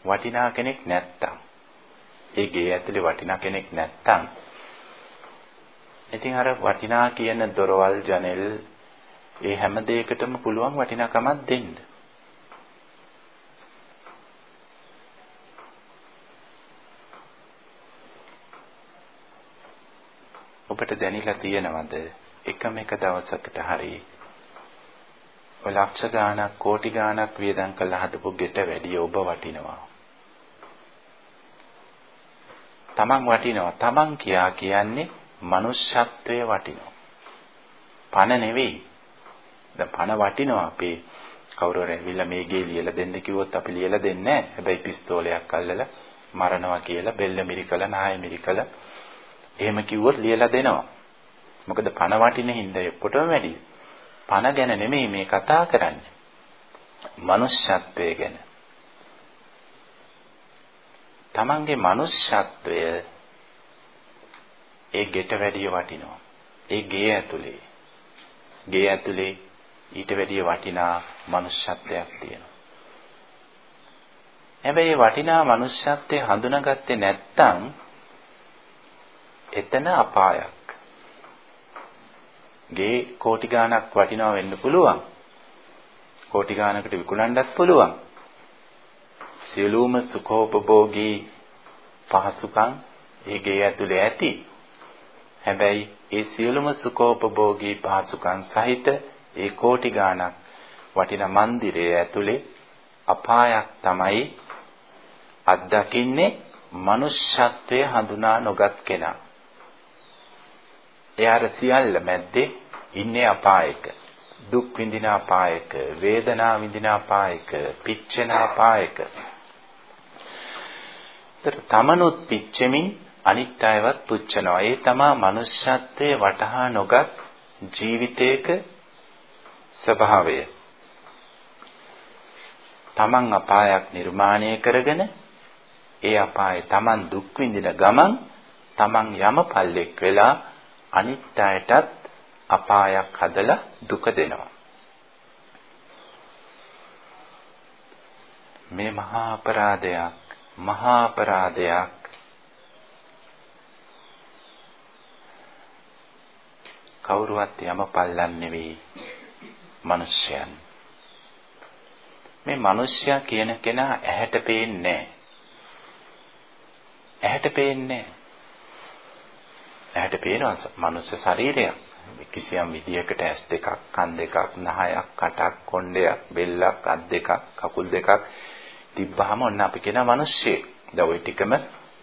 වටිනා කෙනෙක් නැත්තම් ඒ ගේ ඇතුලේ වටිනා කෙනෙක් නැත්තම් ඉතින් අර වටිනා කියන දොරවල් ජනෙල් ඒ හැම දෙයකටම පුළුවන් වටිනාකමක් දෙන්න. ඔබට දැනিলা තියෙනවද එකම එක දවසකට හරියි ඔය ලක්ෂ ගාණක් කෝටි ගාණක් වියදම් කරලා හදපු ගෙට වැඩිය ඔබ වටිනවා. තමන් වටිනවා. තමන් කියා කියන්නේ මනුෂ්‍යත්වයේ වටිනවා. පණ නෙවෙයි. දැන් පණ වටිනවා අපේ කවුරු හරි ඇවිල්ලා මේ ගේ ලියලා දෙන්න කිව්වොත් අපි ලියලා දෙන්නේ නැහැ. හැබැයි පිස්තෝලයක් අල්ලලා මරනවා කියලා බෙල්ල මිරිකලා නාය මිරිකලා එහෙම කිව්වොත් ලියලා දෙනවා. මොකද පණ වටින හින්දා ඔක්කොටම වැඩි. පණ ගැන නෙමෙයි මේ කතා කරන්නේ. මනුෂ්‍යත්වය ගැන. තමන්ගේ මනුෂ්‍යත්වය ඒ ගෙට වැඩිය වටිනවා. ඒ ගේ ඇතුලේ. ගේ ඇතුලේ ඊට වැඩිය වටිනා මනුෂ්‍යත්වයක් තියෙනවා. හැබැයි වටිනා මනුෂ්‍යත්වය හඳුනාගත්තේ නැත්නම් එතන අපායක්. ගේ කෝටි ගාණක් වටිනවා වෙන්න පුළුවන්. කෝටි ගාණකට විකුණන්නත් පුළුවන්. සියලුම සුඛෝපභෝගී පහසුකම් ඒ ගේ ඇතුලේ ඇති. හැබැයි ඒ සියලුම සුඛෝපභෝගී පහසුකම් සහිත ඒ කෝටි ගාණක් වටින මන්දිරයේ ඇතුලේ අපායක් තමයි අත්දකින්නේ මනුෂ්‍යත්වයේ හඳුනා නොගත් කෙනා. එයාර සියල්ල මැද්දේ ඉන්නේ අපායක. දුක් විඳින අපායක, වේදනා විඳින අපායක, පිච්චෙන අපායක. තමනුත් පිච්චෙමින් අනිත් අයවත් පුච්චනවා. ඒ තමා මනුෂ්‍යත්වයේ වටහා නොගත් ජීවිතයක ස්වභාවය. තමන් අපායක් නිර්මාණය කරගෙන ඒ අපායේ තමන් දුක් විඳින ගමන් තමන් යමපල්ලෙක් වෙලා අනිත් අයටත් අපායක් හදලා දුක දෙනවා. මේ මහා අපරාධයක් මහා අපරාධයක්. කවුරුවත් යමපල්ලන් නෙවෙයි මිනිස්යන් මේ මිනිස්යා කියන කෙනා ඇහැට පේන්නේ ඇහැට පේන්නේ ඇහැට පේනවා මනුස්ස ශරීරයක්. කිසියම් විදියකට ඇස් දෙකක්, කන් දෙකක්, නහයක්, කටක්, කොණ්ඩයක්, බෙල්ලක්, අත් දෙකක්, කකුල් දෙකක් තිබ්බහම ඔන්න අපි කියනවා මිනිස්සෙක්. දැන් ওই ටිකම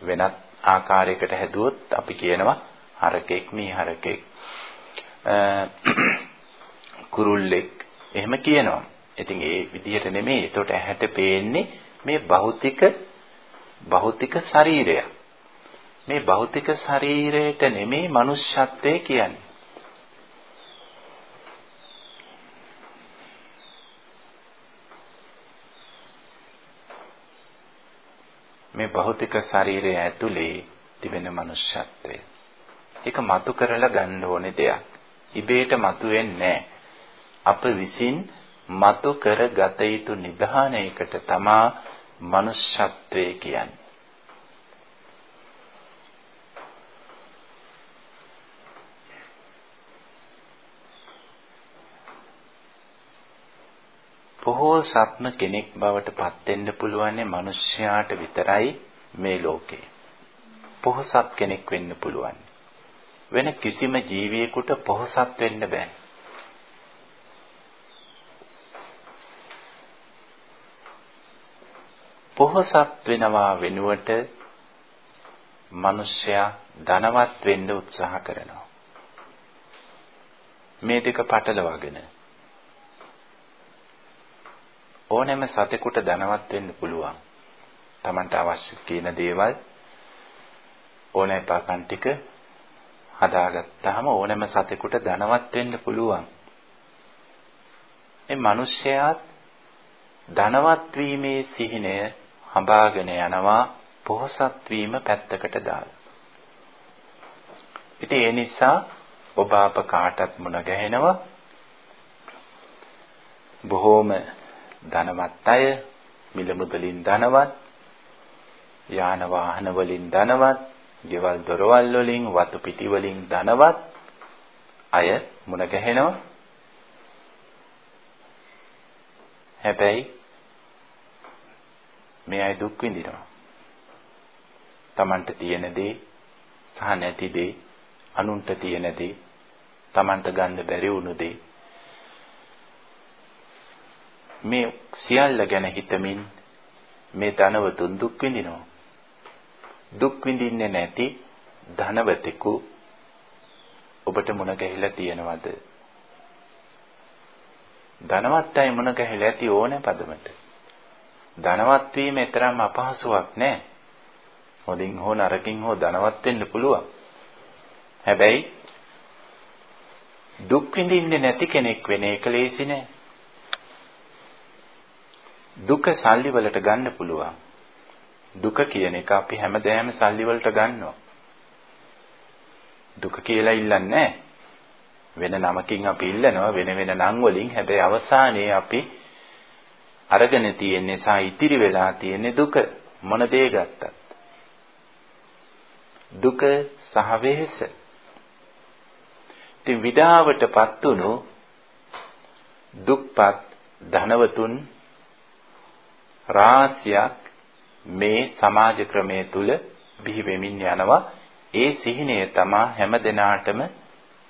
වෙනත් ආකාරයකට හැදුවොත් අපි කියනවා හරකෙක්, මීහරකෙක්, කුරුල්ලෙක් එහෙම කියනවා. ඉතින් ඒ විදිහට නෙමෙයි. ඒකට ඇහැට පේන්නේ මේ භෞතික භෞතික ශරීරයක්. මේ භෞතික ශරීරයට නෙමෙයි මනුෂ්‍යත්වය කියන්නේ. මේ භෞතික ශරීරය ඇතුලේ තිබෙන මනුෂ්‍යත්වය. ඒක මතු කරලා ගන්න ඕනේ දෙයක්. ඉබේට මතු වෙන්නේ අප විසින් මතු කර ගත යුතු නිධානයකට තමා මනුෂ්‍යත්වය කියන්නේ. පොහොසත්ම කෙනෙක් බවට පත් වෙන්න පුළුවන් මිනිස්යාට විතරයි මේ ලෝකේ. පොහොසත් කෙනෙක් වෙන්න පුළුවන්. වෙන කිසිම ජීවියෙකුට පොහොසත් වෙන්න බෑ. පොහොසත් වෙනවා වෙනුවට මිනිස්සයා ධනවත් වෙන්න උත්සාහ කරනවා. මේ දෙක පටලවාගෙන ඕනෑම සතෙකුට ධනවත් වෙන්න පුළුවන්. Tamanට අවශ්‍ය කියන දේවල් ඕනෑ පාකන් ටික හදාගත්තාම ඕනෑම සතෙකුට ධනවත් වෙන්න පුළුවන්. මේ මිනිස්යාත් ධනවත් වීමේ සිහිනය හඹාගෙන යනවා පොහසත් වීම පැත්තකට දාලා. ඉතින් ඒ නිසා ඔබ අප කාටත් මුණ ගැහෙනවා බොහෝම ධනවත් අය මිල මුදලින් ධනවත් යාන වාහන වලින් ධනවත් ගෙවල් දොරවල් වලින් වතු පිටි වලින් ධනවත් අය මුණ ගැහෙනවා. හැබැයි මේ අය දුක් විඳිනවා. Tamanට තියෙන දේ සහ නැති දේ අනුන්ට තියෙන දේ Tamanට ගන්න බැරි වුණු දේ මේ සියල්ල ගැන හිතමින් මේ ධනවතුන් දුක් විඳිනවා. දුක් විඳින්නේ නැති ධනවතෙකු ඔබට මුණ ගැහිලා තියෙනවද? ධනවත් අය මුණ ගැහිලා ඇති ඕනේ පදමට. ධනවත් වීම තරම් අපහසුයක් නෑ. හොඳින් හෝ නරකින් හෝ ධනවත් වෙන්න පුළුවන්. හැබැයි දුක් විඳින්නේ නැති කෙනෙක් වෙන එක ලේසි නෑ. දුක සල්ලි වලට ගන්න පුළුවන්. දුක කියන එක අපි හැමදේම සල්ලි වලට ගන්නවා. දුක කියලා ඉල්ලන්නේ වෙන නමකින් අපි ඉල්ලනවා වෙන වෙන නම් වලින් හැබැයි අවසානයේ අපි අරගෙන තියෙන්නේ සහ ඉතිරි වෙලා තියෙන්නේ දුක මොන දේ ගත්තත් දුක සහ වෙහෙස ඉතින් විඩාවටපත් උණු දුක්පත් ධනවතුන් රාශියක් මේ සමාජ ක්‍රමයේ තුල බිහි වෙමින් යනවා ඒ සිහිනය තමා හැම දිනාටම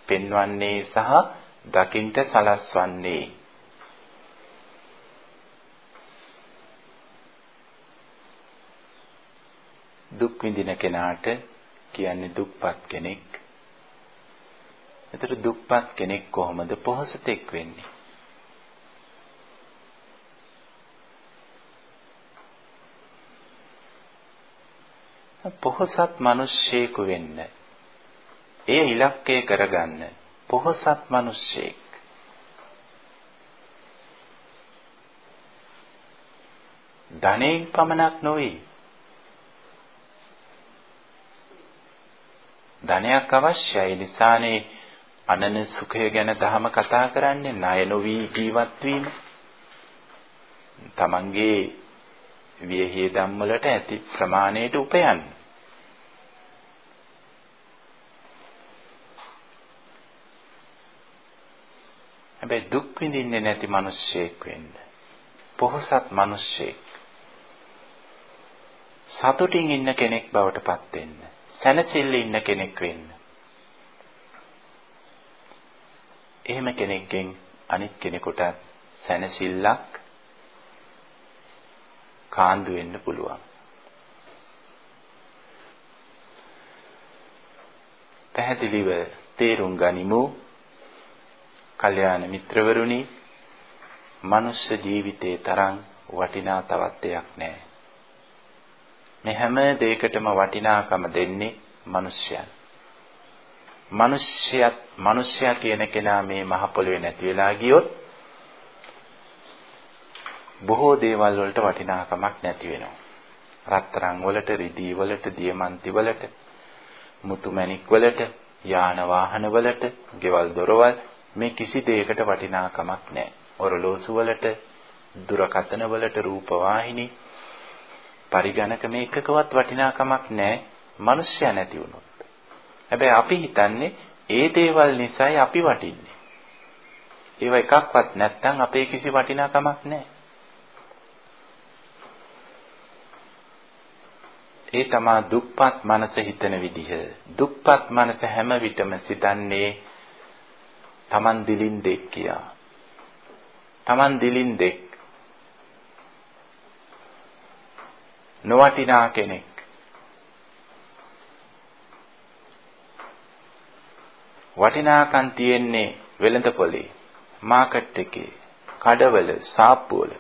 පෙන්වන්නේ සහ දකින්ට සලස්වන්නේ දුක් විඳින කෙනාට කියන්නේ දුක්පත් කෙනෙක්. එතකොට දුක්පත් කෙනෙක් කොහොමද පොහොසතෙක් වෙන්නේ? පොහොසත් මිනිස්සෙකු වෙන්න. එය ඉලක්කය කරගන්න. පොහොසත් මිනිස්සෙක්. ධනෙන් පමණක් නොවේ. ධනයක් අවශ්‍යයි නිසානේ අනන සුඛය ගැන දහම කතා කරන්නේ ණය නොවි ජීවත් වීම. තමන්ගේ වියහියදම් වලට ඇති ප්‍රමාණයට උපයන්න. හැබැයි දුක් විඳින්නේ නැති මිනිස්සෙක් වෙන්න. පොහොසත් මිනිස්සෙක්. සතුටින් ඉන්න කෙනෙක් බවට පත් වෙන්න. සැනසෙල්ල ඉන්න කෙනෙක් වෙන්න. එහෙම කෙනෙක්ගෙන් අනිත් කෙනෙකුට සැනසෙල්ලක් කාන්දු වෙන්න පුළුවන්. පැහැදිලිව තේරුම් ගනිමු කල්යාණ මිත්‍රවරුනි මනුෂ්‍ය ජීවිතේ තරම් වටිනා තවත් දෙයක් නැහැ. මේ හැම දෙයකටම වටිනාකම දෙන්නේ මිනිස්යන්. මිනිස්යත් මිනිස්යා කියන කෙනා මේ මහ පොළවේ නැති වෙලා ගියොත් බොහෝ දේවල් වලට වටිනාකමක් නැති වෙනවා. රත්තරන් වලට, රිදී වලට, දියමන්ති වලට, මුතු මැණික් වලට, යාන වාහන වලට, ගෙවල් දොරවල් මේ කිසි දෙයකට වටිනාකමක් නැහැ. ඔරලෝසු වලට, දුරකථන වලට, රූප වාහිනී, පරිගණක මේ එකකවත් වටිනාකමක් නැහැ. මිනිස්සයා නැති වුණොත්. හැබැයි අපි හිතන්නේ ඒ දේවල් නිසායි අපි වටින්නේ. ඒව එකක්වත් නැත්නම් අපේ කිසි වටිනාකමක් නැහැ. ඒ තමා දුප්පත් මනස හිතන විදිහ. දුප්පත් මනස හැම විටම සිතන්නේ Taman දිලින් දෙක් කියා. Taman දිලින් දෙක්. නොවටිනා කෙනෙක්. වටිනාකම් තියෙන්නේ වෙළඳ පොලේ, මාකට් එකේ, කඩවල, සාප්පුවල.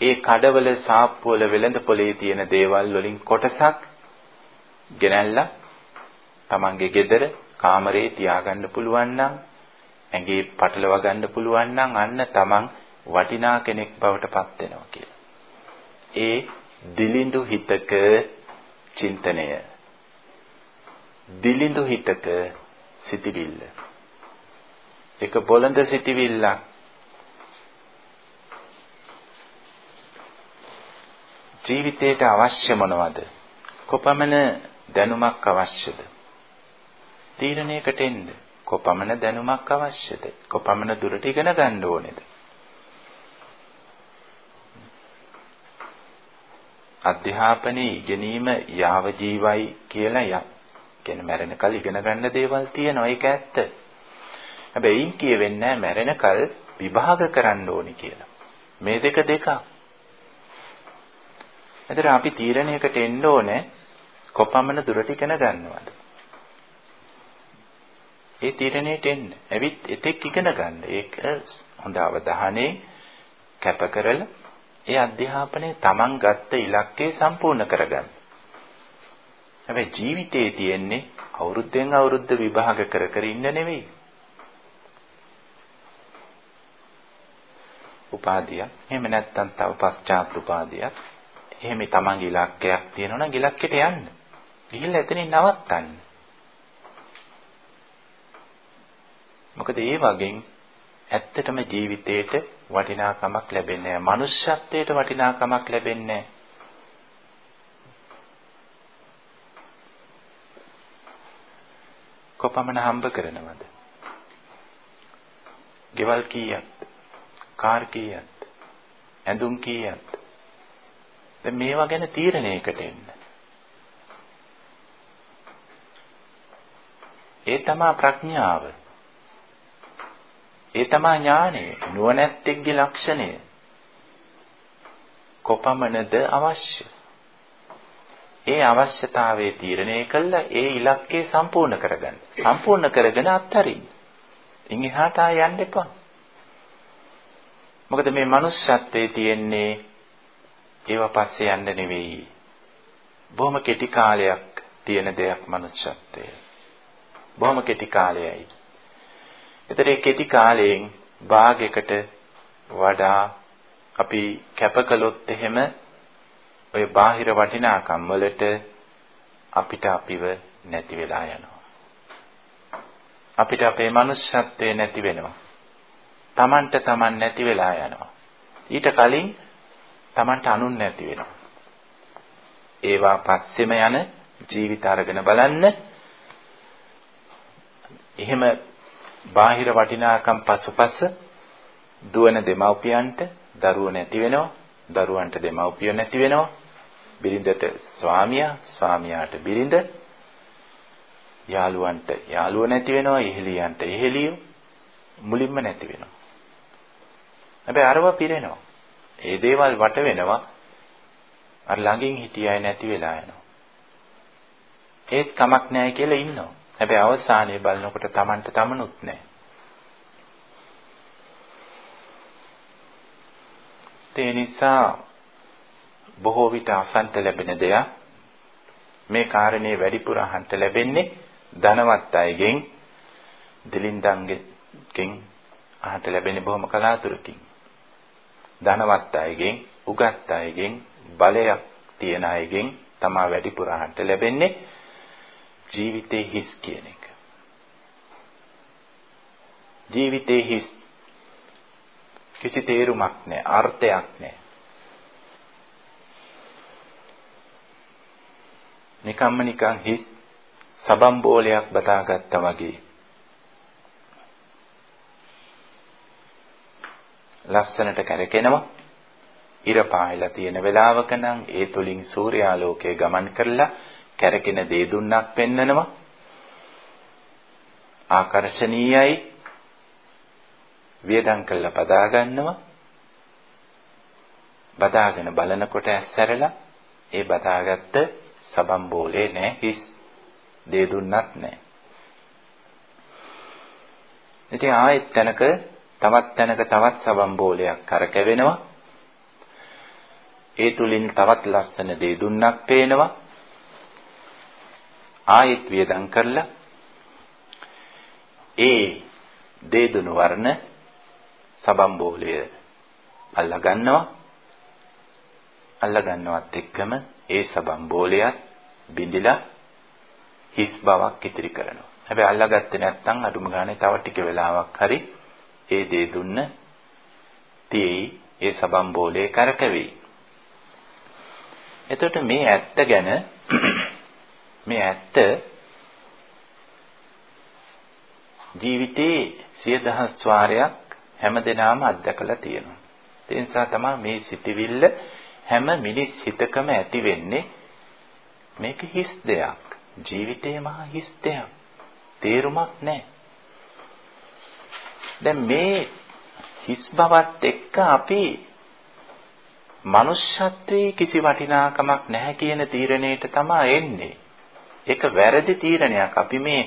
ඒ කඩවල සාප්පුවල වෙළඳ පොලේ තියෙන දේවල් වලින් කොටසක් ගෙනල්ලා තමන්ගේ ගෙදර කාමරේ තියාගන්න පුළුවන් නම් ඇඟේ පටලවා ගන්න පුළුවන් නම් අන්න තමන් වටිනා කෙනෙක් බවට පත් වෙනවා කියලා. ඒ දිලිඳු හිතක චින්තනය. දිලිඳු හිතක සිටිවිල්ල. එක බොළඳ සිටිවිල්ලක් ජීවිතයට අවශ්‍ය මොනවද? කොපමණ දැනුමක් අවශ්‍යද? තීරණයකට එන්න කොපමණ දැනුමක් අවශ්‍යද? කොපමණ දුරට ඉගෙන ගන්න ඕනේද? අධ්‍යාපනයේ ඉගෙනීම යාව ජීවයි කියලා යක්. කියන්නේ මැරෙනකල් ඉගෙන ගන්න දේවල් තියෙනවා ඒක ඇත්ත. හැබැයි ඉන් කියවෙන්නේ මැරෙනකල් විභාග කරන්න ඕනි කියලා. මේ දෙක දෙකක්. එතන අපි තීරණයකට එන්න ඕනේ කොපමණ දුරට ඉගෙන ගන්නවද? ඒ තීරණයට එන්න. ඇවිත් එතෙක් ඉගෙන ගන්න. ඒක හොඳ අවධානයේ කැප කරලා ඒ අධ්‍යාපනය Taman ගත්ත ඉලක්කය සම්පූර්ණ කරගන්න. හැබැයි ජීවිතයේ තියෙන්නේ අවුරුද්දෙන් අවුරුද්ද විභාග කර කර ඉන්න නෙවෙයි. උපාධියක්. එහෙම නැත්නම් තව පශ්චාත් උපාධියක්. එහෙම තමන්ගේ ඉලක්කයක් තියෙනවා නම් ඉලක්කයට යන්න. ගිහිල්ලා එතනින් නවත්තන්න. මොකද ඒ වගේ ඇත්තටම ජීවිතේට වටිනාකමක් ලැබෙන්නේ නැහැ. මනුෂ්‍යත්වයට වටිනාකමක් ලැබෙන්නේ නැහැ. කොපමණ හම්බ කරනවද? ගෙවල් කීයක්ද? කාර් කීයක්ද? ඇඳුම් කීයක්ද? දැන් මේවා ගැන තීරණයකට එන්න. ඒ තමා ප්‍රඥාව. ඒ තමා ඥානය, නුවණැත්තෙක්ගේ ලක්ෂණය. කොපමණද අවශ්‍ය? ඒ අවශ්‍යතාවයේ තීරණය කළා ඒ ඉලක්කය සම්පූර්ණ කරගන්න. සම්පූර්ණ කරගෙන අත්හරින්න. ඉන් එහාට ආ යන්න එපා. මොකද මේ manussත්වයේ තියෙන්නේ ඒව පස්සේ යන්න නෙවෙයි. බොහොම කෙටි කාලයක් තියෙන දෙයක් manussත්වය. බොහොම කෙටි කාලයයි. ඒතර ඒ කෙටි කාලයෙන් භාගයකට වඩා අපි කැප කළොත් එහෙම ඔය බාහිර වටිනාකම් වලට අපිට අපිව නැති වෙලා යනවා. අපිට අපේ මනුෂ්‍යත්වය නැති වෙනවා. Tamanට Taman නැති වෙලා යනවා. ඊට කලින් Tamanට අනුන් නැති වෙනවා. ඒවා පස්සෙම යන ජීවිත අරගෙන බලන්න. එහෙම බාහිර වටිනාකම් පසුපස දුවන දෙමව්පියන්ට දරුවෝ නැති වෙනවා. දරුවන්ට දෙමව්පියෝ නැති වෙනවා. බිරිඳට ස්වාමියා, ස්වාමියාට බිරිඳ, යාළුවන්ට යාළුව නැති වෙනවා, ඉහෙලියන්ට ඉහෙලියෝ මුලින්ම නැති වෙනවා. හැබැයි අරව පිරෙනවා. ඒ දේවල් වට වෙනවා. අර ළඟින් හිටිය අය නැති වෙලා යනවා. ඒත් කමක් නැහැ කියලා ඉන්නවා. හැබැයි අවසානයේ බලනකොට Tamanට තමනුත් නැහැ. ඒ නිසා බොහෝ විට අසන්ත ලැබෙන දෙයක් මේ කාරණේ වැඩිපුර අහන්ට ලැබෙන්නේ ධනවත් අයගෙන් දිලින්දන්ගෙන් අහන්ට ලැබෙන්නේ බොහොම කලාතුරකින් ධනවත් අයගෙන් උගත් අයගෙන් බලයක් තියන අයගෙන් තමා වැඩිපුර අහන්ට ලැබෙන්නේ ජීවිතේ හිස් කියන එක ජීවිතේ හිස් කිසි තේරුමක් නැහැ අර්ථයක් නැහැ නිකම්ම නිකන් හිස් සබම් බෝලයක් බදාගත්තා වගේ. ලස්සනට කැරකෙනවා. ඉර පායලා තියෙන වෙලාවක නම් ඒ තුලින් සූර්යාලෝකය ගමන් කරලා කැරකෙන දේ දුන්නක් පෙන්නනවා. ආකර්ශනීයයි වියදම් කළා බදා ගන්නවා. බදාගෙන බලනකොට ඇස්සරලා ඒ බදාගත්ත සබම් බෝලේ නෑ හිස් දේ දුන්නත් නෑ. ඉතින් ආයෙත් තැනක තවත් තැනක තවත් සබම් බෝලයක් කරකැවෙනවා. ඒ තුලින් තවත් ලස්සන දේ දුන්නක් පේනවා. ආයෙත් වියදම් කරලා ඒ දේ දුණු වර්ණ සබම් බෝලය අල්ලා ගන්නවා. අල්ලා ගන්නවත් එක්කම ඒ සබම් බෝලයත් බිඳිලා හිස් බවක් ඉතිරි කරනවා. හැබැයි අල්ලාගත්තේ නැත්නම් අඩුම ගානේ තව ටික වෙලාවක් හරි ඒ දේ දුන්න තී ඒ සබම් බෝලේ කරකැවි. එතකොට මේ ඇත්ත ගැන මේ ඇත්ත ජීවිතේ සිය දහස් වාරයක් හැමදෙනාම අත්දකලා තියෙනවා. ඒ නිසා තමයි මේ සිටිවිල්ල හැම මිනිස් හිතකම ඇති වෙන්නේ මේක හිස් දෙයක්. ජීවිතේ මහා හිස් දෙයක්. තේරුමක් නැහැ. දැන් මේ හිස් බවත් එක්ක අපි මනුෂ්‍යත්වයේ කිසි වටිනාකමක් නැහැ කියන තීරණයට තමයි එන්නේ. ඒක වැරදි තීරණයක්. අපි මේ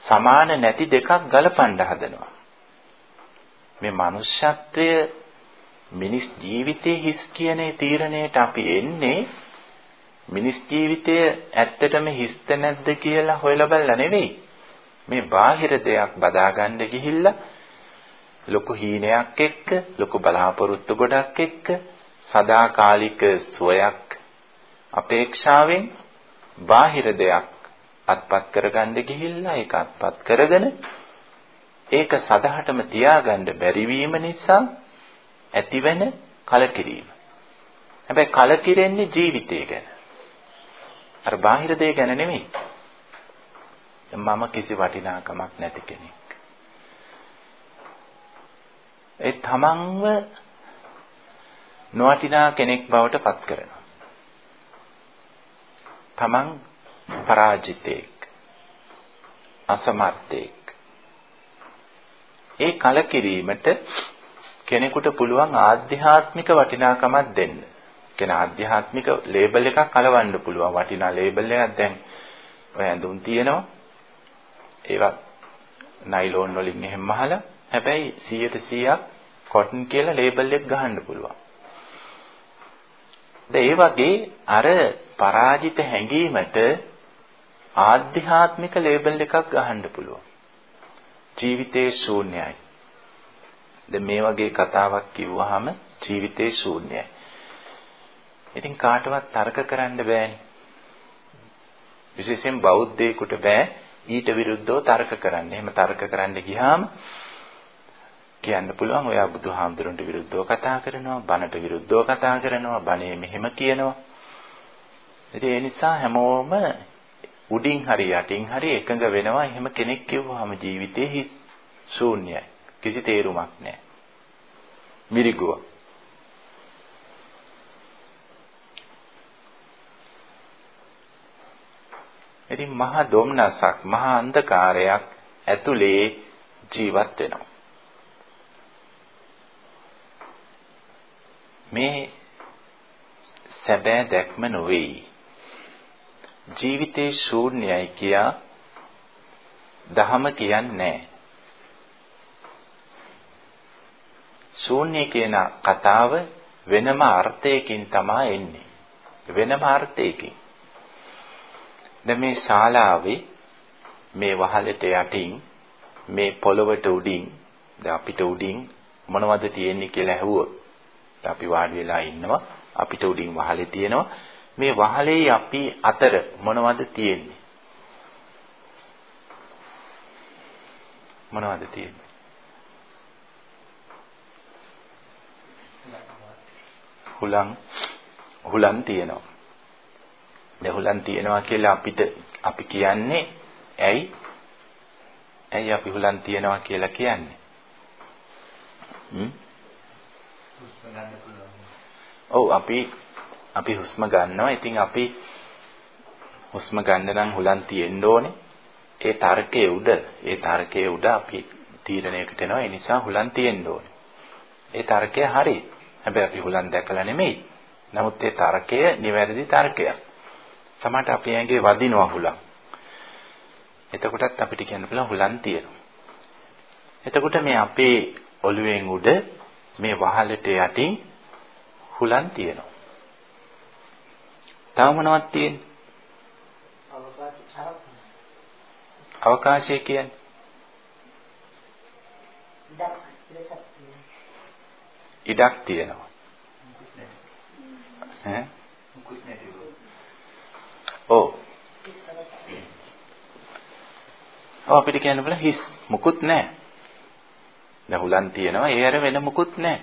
සමාන නැති දෙකක් ගලපන්න හදනවා. මේ මනුෂ්‍යත්වය මිනිස් ජීවිතයේ හිස් කියන තීරණයට අපි එන්නේ මිනිස් ජීවිතය ඇත්තටම හිස්ද නැද්ද කියලා හොයලා බලලා නෙවෙයි. මේ බාහිර දෙයක් බදාගන්න ගිහිල්ලා ලොකු හීනයක් එක්ක ලොකු බලාපොරොත්තු ගොඩක් එක්ක සදාකාලික සුවයක් අපේක්ෂාවෙන් බාහිර දෙයක් අත්පත් කරගන්න ගිහිල්ලා ඒක අත්පත් කරගෙන ඒක සදහටම තියාගන්න බැරි නිසා ඇතිවෙන කලකිරීම. හැබැයි කලකිරෙන්නේ ජීවිතය ගැන. අර බාහිර දේ ගැන නෙමෙයි. මම කිසි වටිනාකමක් නැති කෙනෙක්. ඒ තමන්ව නොවටිනා කෙනෙක් බවට පත් කරනවා. තමන් පරාජිතෙක් අසමර්ථෙක් ඒ කලකිරීමට කෙනෙකුට පුළුවන් ආධ්‍යාත්මික වටිනාකමක් දෙන්න. කියන ආධ්‍යාත්මික ලේබල් එකක් කලවන්න පුළුවන්. වටිනා ලේබල් එකක් දැන් ඔය ඇඳුම් තියෙනවා. ඒවා නයිලෝන් වලින් එහෙම මහලා හැබැයි 100%ක් කොටන් කියලා ලේබල් එක ගහන්න පුළුවන්. ඒ වගේ අර පරාජිත හැඟීමට ආධ්‍යාත්මික ලේබල් එකක් ගහන්න පුළුවන්. ජීවිතේ ශූන්‍යයි. දැන් මේ වගේ කතාවක් කිව්වහම ජීවිතේ ශූන්‍යයි. ඉතින් කාටවත් තර්ක කරන්න බෑනේ. විශේෂයෙන් බෞද්ධයෙකුට බෑ ඊට විරුද්ධව තර්ක කරන්න. එහෙම තර්ක කරන්න ගියාම කියන්න පුළුවන් ඔයා බුදුහාමුදුරන්ට විරුද්ධව කතා කරනවා, බණට විරුද්ධව කතා කරනවා, බණේ මෙහෙම කියනවා. ඉතින් ඒ නිසා හැමෝම උඩින් හරි යටින් හරි එකඟ වෙනවා. එහෙම කෙනෙක් කිව්වහම ජීවිතේ හිස් ශූන්‍යයි. කිසි තේරුමක් නැහැ. මිරිගුව. ඉතින් මහා දොම්නසක් මහා අන්ධකාරයක් ඇතුලේ ජීවත් වෙනවා. මේ සැබෑ දැක්ම නොවේ. ජීවිතේ ශූන්‍යයි කියා දහම කියන්නේ නැහැ. ශූන්‍ය කියන කතාව වෙනම අර්ථයකින් තමයි එන්නේ. වෙනම අර්ථයකින්. දැන් මේ ශාලාවේ මේ වහලට යටින් මේ පොළවට උඩින් දැන් අපිට උඩින් මොනවද තියෙන්නේ කියලා ඇහුවොත් අපි වාඩි වෙලා ඉන්නවා අපිට උඩින් වහලේ තියෙනවා මේ වහලේ අපි අතර මොනවද තියෙන්නේ මොනවද තියෙන්නේ හුලං හුලං තියෙනවා. දැන් හුලං තියෙනවා කියලා අපිට අපි කියන්නේ ඇයි? ඇයි අපි හුලං තියෙනවා කියලා කියන්නේ? ඔව් අපි අපි හුස්ම ගන්නවා. ඉතින් අපි හුස්ම ගන්න නම් හුලන් තියෙන්න ඕනේ. ඒ තර්කයේ උඩ, ඒ තර්කයේ උඩ අපි තීරණයකට එනවා. ඒ නිසා හුලන් තියෙන්න ඕනේ. ඒ තර්කය හරි. හැබැයි අපි හුලන් දැකලා නෙමෙයි. නමුත් ඒ තර්කය නිවැරදි තර්කයක්. සමහරට අපි ඇඟේ වදිනවා හුලන්. එතකොටත් අපිට කියන්න පුළුවන් හුලන් තියෙනවා. එතකොට මේ අපේ ඔළුවෙන් උඩ මේ වහලට යටින් හුලන් තියෙනවා. තව මොනවද තියෙන්නේ? අවකාශය කියන්නේ ඉඩක් තියෙනවා. ඈ? ඔව්. ඔව් අපිට කියන්න බල හිස් මුකුත් නැහැ. දැන් හුලන් තියෙනවා ඒ අර වෙන මුකුත් නැහැ.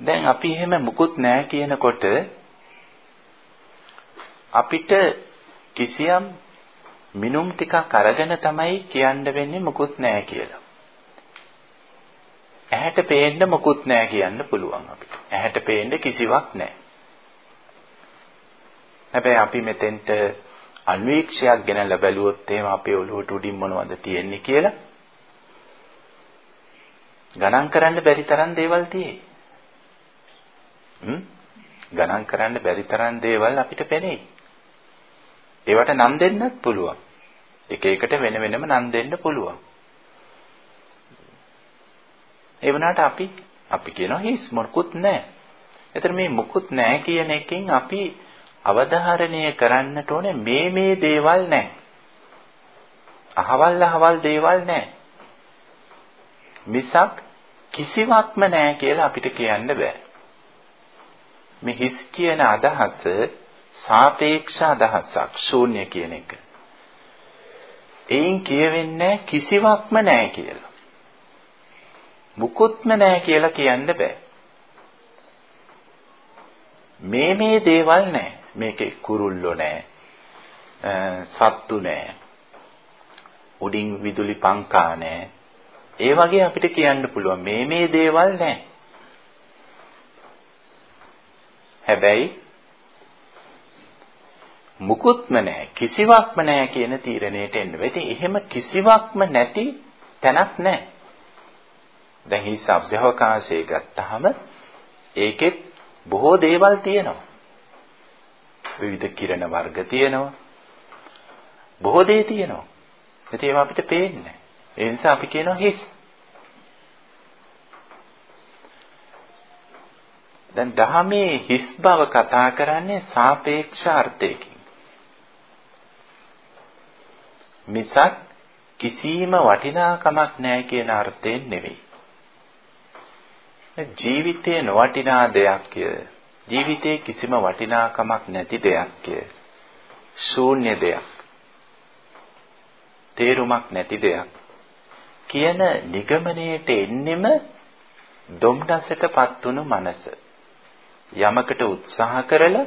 දැන් අපි එහෙම මුකුත් නැහැ කියනකොට අපිට කිසියම් මිනුම් ටිකක් අරගෙන තමයි කියන්න වෙන්නේ මුකුත් නැහැ කියලා. ඇහැට පේන්න මුකුත් නැහැ කියන්න පුළුවන් අපිට. ඇහැට පේන්න කිසිවක් නැහැ. හැබැයි අපි මෙතෙන්ට අන්වීක්ෂයක් ගෙනල්ලා බැලුවොත් එහෙම අපේ ඔළුවට උඩින් මොනවද තියෙන්නේ කියලා ගණන් කරන්න බැරි තරම් දේවල් තියෙයි. හ්ම් ගණන් කරන්න බැරි තරම් දේවල් අපිට පෙනෙයි. ඒවට නම් දෙන්නත් පුළුවන්. එක එකට වෙන වෙනම නම් දෙන්න පුළුවන්. ඒ වුණාට අපි අපි කියනවා හිස් මොකුත් නැහැ. එතන මේ මොකුත් නැහැ කියන එකෙන් අපි අවධාරණය කරන්නට ඕනේ මේ මේ දේවල් නැහැ. අහවල් අහවල් දේවල් නැහැ. මිසක් කිසිවක්ම නැහැ කියලා අපිට කියන්න බෑ. මේ හිස් කියන අදහස සාපේක්ෂ අදහසක් ශූන්‍ය කියන එක. එයින් කියවෙන්නේ කිසිවක්ම නැහැ කියලා. මුකුත්ම නැහැ කියලා කියන්න බෑ. මේ මේ දේවල් නැහැ. මේකේ කුරුල්ලෝ නැහැ. සත්තු නැහැ. උඩින් විදුලි පංකා නැහැ. ඒ වගේ අපිට කියන්න පුළුවන් මේ මේ දේවල් නැහැ. හැබැයි මුකුත්ම නැහැ කිසිවක්ම නැහැ කියන තීරණයට එන්න. ඉතින් එහෙම කිසිවක්ම නැති තැනක් නැහැ. දැන් හිස් අභ්‍යවකාශය ගත්තාම ඒකෙත් බොහෝ දේවල් තියෙනවා. විවිධ කිරණ වර්ග තියෙනවා. බොහෝ දේ තියෙනවා. ඉතින් ඒවා අපිට පේන්නේ ඒ නිසා අපි කියනවා හිස්. දැන් දහමේ හිස් බව කතා කරන්නේ සාපේක්ෂ අර්ථයකින්. මිසක් කිසිම වටිනාකමක් නැහැ කියන අර්ථයෙන් නෙවෙයි. ජීවිතේ නොවටිනා දෙයක් ජීවිතේ කිසිම වටිනාකමක් නැති දෙයක් ශූන්‍ය දෙයක් තේරුමක් නැති දෙයක් කියන නිගමනයට එන්නෙම දොම්නසටපත් වුණු මනස යමකට උත්සාහ කරලා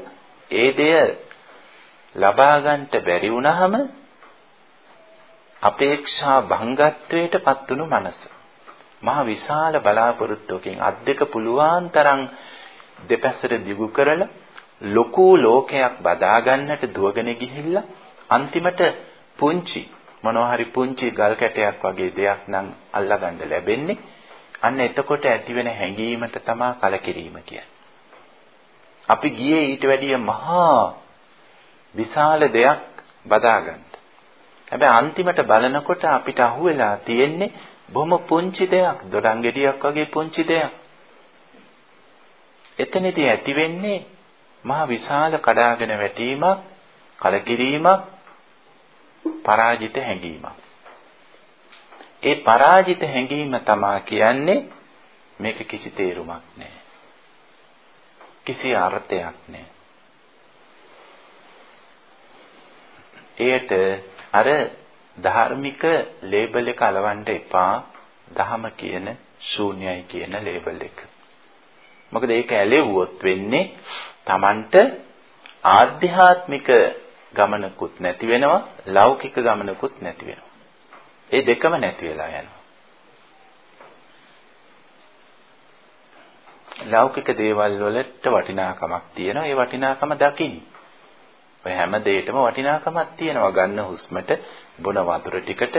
ඒ දෙය ලබා ගන්නට බැරි වුණාම අපේක්ෂා භංගත්වයට පත්වුණු මනස. මහ විශාල බලාපොරොත්තුවකින් අත් දෙක පුළුවන් තරම් දෙපැසට දිගු කරලා ලොකු ලෝකයක් බදා ගන්නට දුවගෙන ගිහිල්ලා අන්තිමට පුංචි මොනවා හරි පුංචි ගල් කැටයක් වගේ දෙයක් නම් අල්ලගන්න ලැබෙන්නේ අන්න එතකොට ඇතිවෙන හැඟීමට තමයි කලකිරීම කියන්නේ. අපි ගියේ ඊට වැඩිය මහා විශාල දෙයක් බදාගන්න. හැබැයි අන්තිමට බලනකොට අපිට අහුවෙලා තියෙන්නේ බොහොම පුංචි දෙයක්, දොඩම් ගෙඩියක් වගේ පුංචි දෙයක්. එතනදී ඇති වෙන්නේ මහ විශාල කඩාගෙන වැටීමක්, කලකිරීමක්, පරාජිත හැඟීමක්. ඒ පරාජිත හැඟීම තමා කියන්නේ මේක කිසි තේරුමක් නැහැ. කිසි අර්ථයක් නැහැ. එයට අර ධාර්මික ලේබල් එක අලවන්න එපා. දහම කියන ශූන්‍යයි කියන ලේබල් එක. මොකද ඒක ඇලෙව්වොත් වෙන්නේ Tamanට ආධ්‍යාත්මික ගමනකුත් නැති වෙනවා ලෞකික ගමනකුත් නැති වෙනවා. ඒ දෙකම නැති වෙලා යනවා. ලෞකික දේවල් වලට වටිනාකමක් තියෙනවා. ඒ වටිනාකම දකින්න. ඔය හැම දෙයකම වටිනාකමක් තියෙනවා. ගන්න හුස්මට, බොන වතුර ටිකට,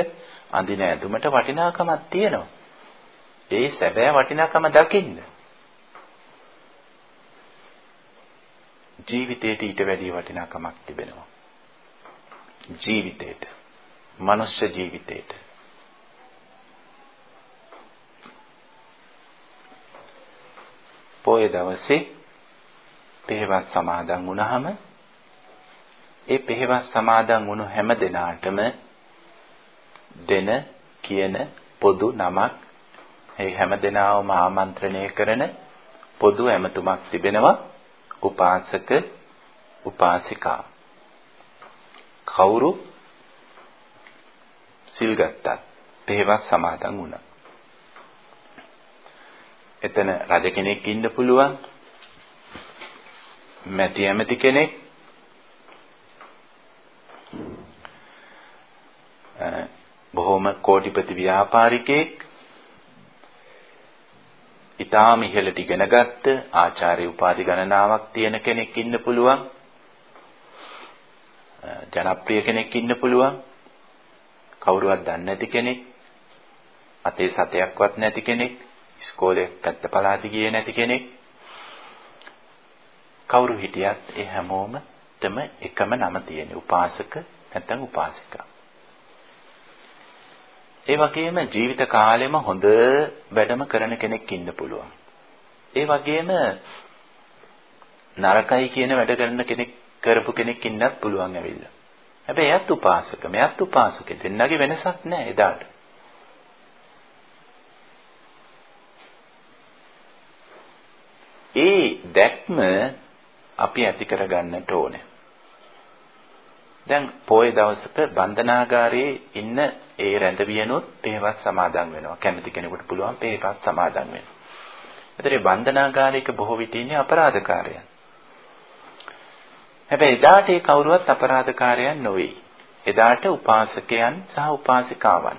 අඳින ඇඳුමට වටිනාකමක් තියෙනවා. ඒ සැබෑ වටිනාකම දකින්න. ජීවිතේට ඊට වැඩිය වටිනාකමක් තිබෙනවා. ජීවිතේට. මනුෂ්‍ය ජීවිතේට. පොය දවසේ පෙරවස් සමාදන් වුණාම ඒ පෙරවස් සමාදන් වුණු හැම දිනාටම දෙන කියන පොදු නමක් ඒ හැම දිනාවම ආමන්ත්‍රණය කරන පොදු ඇමතුමක් තිබෙනවා උපාසක උපාසිකා කවුරු සිල් ගත්තත් පෙරවස් සමාදන් වුණා එතන රජ කෙනෙක් ඉන්න පුළුවන්. මැති ඇමති කෙනෙක්. බොහොම කෝටිපති ව්‍යාපාරිකයෙක්. ඊටාම ඉහළට ඉගෙනගත්ත ආචාර්ය උපාධි ගණනාවක් තියෙන කෙනෙක් ඉන්න පුළුවන්. ජනප්‍රිය කෙනෙක් ඉන්න පුළුවන්. කවුරුවත් දන්නේ නැති කෙනෙක්. අතේ සතයක්වත් නැති කෙනෙක්. ඉස්කෝලේ පැත්ත පළාති ගියේ නැති කෙනෙක් කවුරු හිටියත් ඒ හැමෝම තම එකම නම තියෙන උපාසක නැත්නම් උපාසිකා. ඒ වගේම ජීවිත කාලෙම හොඳ වැඩම කරන කෙනෙක් ඉන්න පුළුවන්. ඒ වගේම නරකයි කියන වැඩ කරන කෙනෙක් කරපු කෙනෙක් ඉන්නත් පුළුවන් ඇවිල්ලා. හැබැයි එයත් උපාසක, මෙයත් උපාසක. දෙන්නගේ වෙනසක් නැහැ එදාට. ඒ දැක්ම අපි ඇති කරගන්නට ඕනේ. දැන් පොයේ දවසක බන්ධනාගාරයේ ඉන්න ඒ රැඳවියනොත් පේවත් සමාදන් වෙනවා. කැමති කෙනෙකුට පුළුවන් පේවත් සමාදන් වෙන්න. ඒතරේ බන්ධනාගාරයක බොහෝ විට ඉන්නේ අපරාධකාරයන්. හැබැයි එදාට ඒ කවුරුවත් අපරාධකාරයන් නොවේ. එදාට උපාසකයන් සහ උපාසිකාවන්.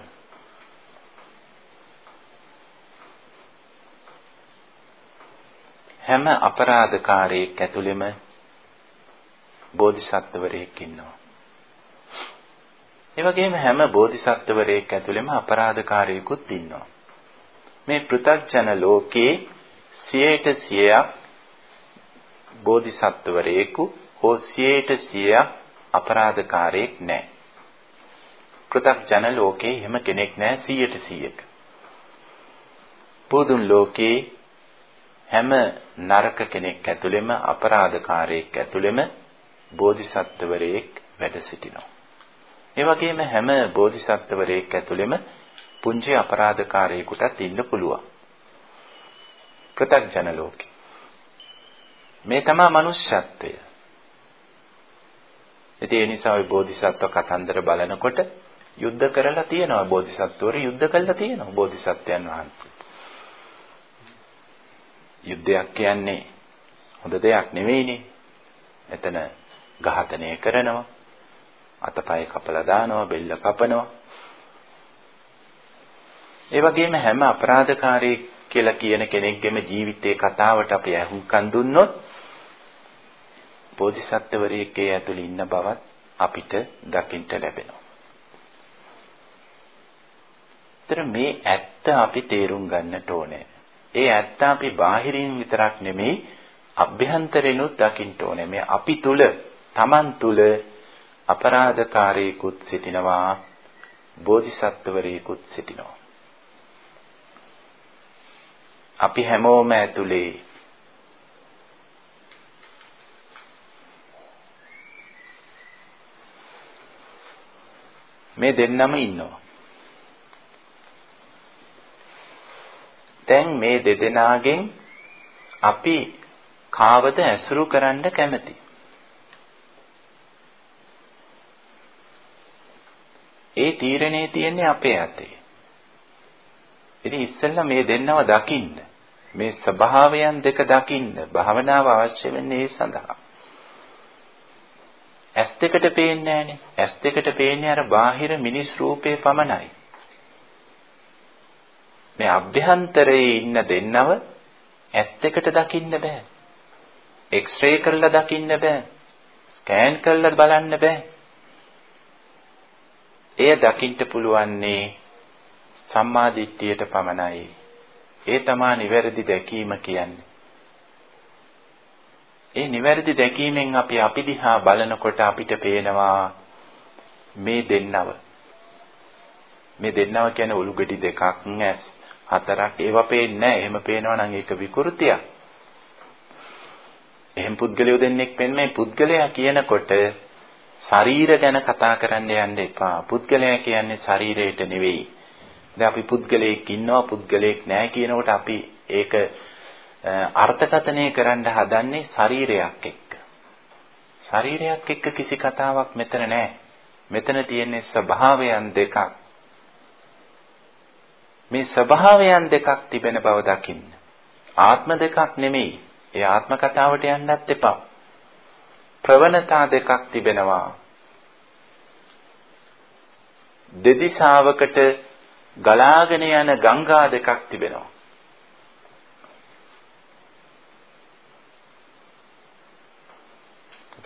හැම අපරාධකාරයෙක් ඇතුළෙම බෝධිසත්වවරයෙක් ඉන්නවා. ඒ වගේම හැම බෝධිසත්වවරයෙක් ඇතුළෙම අපරාධකාරයෙකුත් ඉන්නවා. මේ පෘථග්ජන ලෝකේ 100ට 100ක් බෝධිසත්වවරයෙකු හෝ 100ට 100ක් අපරාධකාරයෙක් නැහැ. පෘථග්ජන ලෝකේ එහෙම කෙනෙක් නැහැ 100ට 100ක. පොදුන් ලෝකේ හැම නරක කෙනෙක් ඇතුළෙම අපරාධකාරයෙක් ඇතුළෙම බෝධිසත්වවරයෙක් වැඩ සිටිනවා. ඒ වගේම හැම බෝධිසත්වවරයෙක් ඇතුළෙම පුංචි අපරාධකාරයෙකුටත් ඉන්න පුළුවන්. ප්‍රත්‍යඥ ලෝකේ. මේ තමයි මනුෂ්‍යත්වය. ඉතින් ඒ නිසා ওই බෝධිසත්ව කතන්දර බලනකොට යුද්ධ කරලා තියෙනවා බෝධිසත්වවරු යුද්ධ කළා තියෙනවා බෝධිසත්වයන් වහන්සේ. යුද්ධයක් කියන්නේ හොඳ දෙයක් නෙවෙයිනේ. එතන ඝාතනය කරනවා. අතපය කපලා දානවා, බෙල්ල කපනවා. ඒ වගේම හැම අපරාධකාරයෙක් කියලා කියන කෙනෙක්ගේම ජීවිතේ කතාවට අපි අහුම්කන් දුන්නොත් බෝධිසත්වවරයෙක්ගේ ඇතුළේ ඉන්න බවත් අපිට දකින්න ලැබෙනවා. ඒතර මේ ඇත්ත අපි තේරුම් ගන්නට ඕනේ. ඒ ඇත්ත අපි බාහිරින් විතරක් නෙමෙයි අභ්‍යන්තරෙනුත් දකින්න ඕනේ. මේ අපි තුල, Taman තුල අපරාධකාරයෙකුත් සිටිනවා, බෝධිසත්වවරයෙකුත් සිටිනවා. අපි හැමෝම ඇතුලේ මේ දෙන්නම ඉන්නවා. දැන් මේ දෙදෙනාගෙන් අපි කාවද ඇසුරු කරන්න කැමති? ඒ තීරණේ තියෙන්නේ අපේ අතේ. ඉතින් ඉස්සෙල්ලා මේ දෙන්නව දකින්න. මේ ස්වභාවයන් දෙක දකින්න භාවනාව අවශ්‍ය වෙන්නේ ඒ සඳහා. ඇස් දෙකට පේන්නේ නැහනේ. ඇස් දෙකට පේන්නේ අර බාහිර මිනිස් රූපේ පමණයි. මේ අභ්‍යන්තරයේ ඉන්න දෙන්නව ඇස් දෙකට දකින්න බෑ. එක්ස්රේ කරලා දකින්න බෑ. ස්කෑන් කරලා බලන්න බෑ. එය දකින්න පුළුවන්නේ සම්මා දිට්ඨියට පමණයි. ඒ තමා නිවැරදි දැකීම කියන්නේ. ඒ නිවැරදි දැකීමෙන් අපි අපි දිහා බලනකොට අපිට පේනවා මේ දෙන්නව. මේ දෙන්නව කියන්නේ ඔලුගෙඩි දෙකක් ඇස් හතරක් ඒවා පේන්නේ නැහැ. එහෙම පේනවා නම් ඒක විකෘතියක්. එහෙම පුද්ගලයෝ දෙන්නෙක් වෙන්නේ පුද්ගලයා කියනකොට ශරීර ගැන කතා කරන්න යන්න එපා. පුද්ගලයා කියන්නේ ශරීරයට නෙවෙයි. දැන් අපි පුද්ගලයෙක් ඉන්නවා පුද්ගලයෙක් නැහැ කියනකොට අපි ඒක අර්ථකථනය කරන්න හදන්නේ ශරීරයක් එක්ක. ශරීරයක් එක්ක කිසි කතාවක් මෙතන නැහැ. මෙතන තියෙන්නේ ස්වභාවයන් දෙකක්. මේ ස්වභාවයන් දෙකක් තිබෙන බව දකින්න. ආත්ම දෙකක් නෙමෙයි. ඒ ආත්ම කතාවට යන්නත් එපා. ප්‍රවණතා දෙකක් තිබෙනවා. දෙදිසාවකට ගලාගෙන යන ගංගා දෙකක් තිබෙනවා.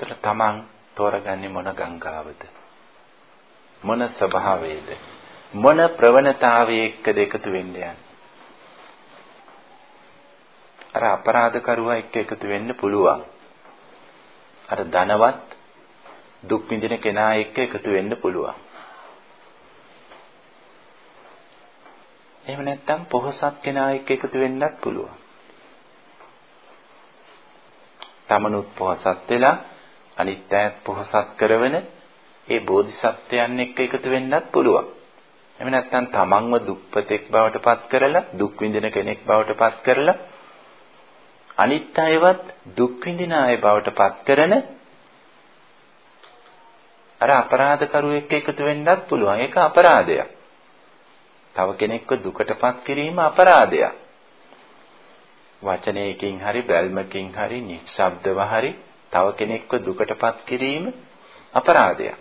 එතකොට තමන් තෝරගන්නේ මොන ගංගාවද? මොන ස්වභාවයේද? මොන ප්‍රවණතාවයේ එක්කද එකතු වෙන්න යන්නේ? අර අපරාධකරුවා එක්ක එකතු වෙන්න පුළුවන්. අර ධනවත් දුක් විඳින කෙනා එක්ක එකතු වෙන්න පුළුවන්. එහෙම නැත්නම් පොහසත් කෙනා එක්ක එකතු වෙන්නත් පුළුවන්. තමනුත් පොහසත් වෙලා අනිත් අයත් පොහසත් කරවන ඒ බෝධිසත්වයන් එක්ක එකතු වෙන්නත් පුළුවන්. එහෙම නැත්නම් තමන්ව දුක්පතෙක් බවට පත් කරලා දුක් විඳින කෙනෙක් බවට පත් කරලා අනිත් අයවත් දුක් විඳින අය බවට පත් කරන අර අපරාධකරුවෙක් එකතු වෙන්නත් පුළුවන්. ඒක අපරාධයක්. තව කෙනෙක්ව දුකටපත් කිරීම අපරාධයක්. වචනයකින් හරි බැල්මකින් හරි නිශ්ශබ්දව හරි තව කෙනෙක්ව දුකටපත් කිරීම අපරාධයක්.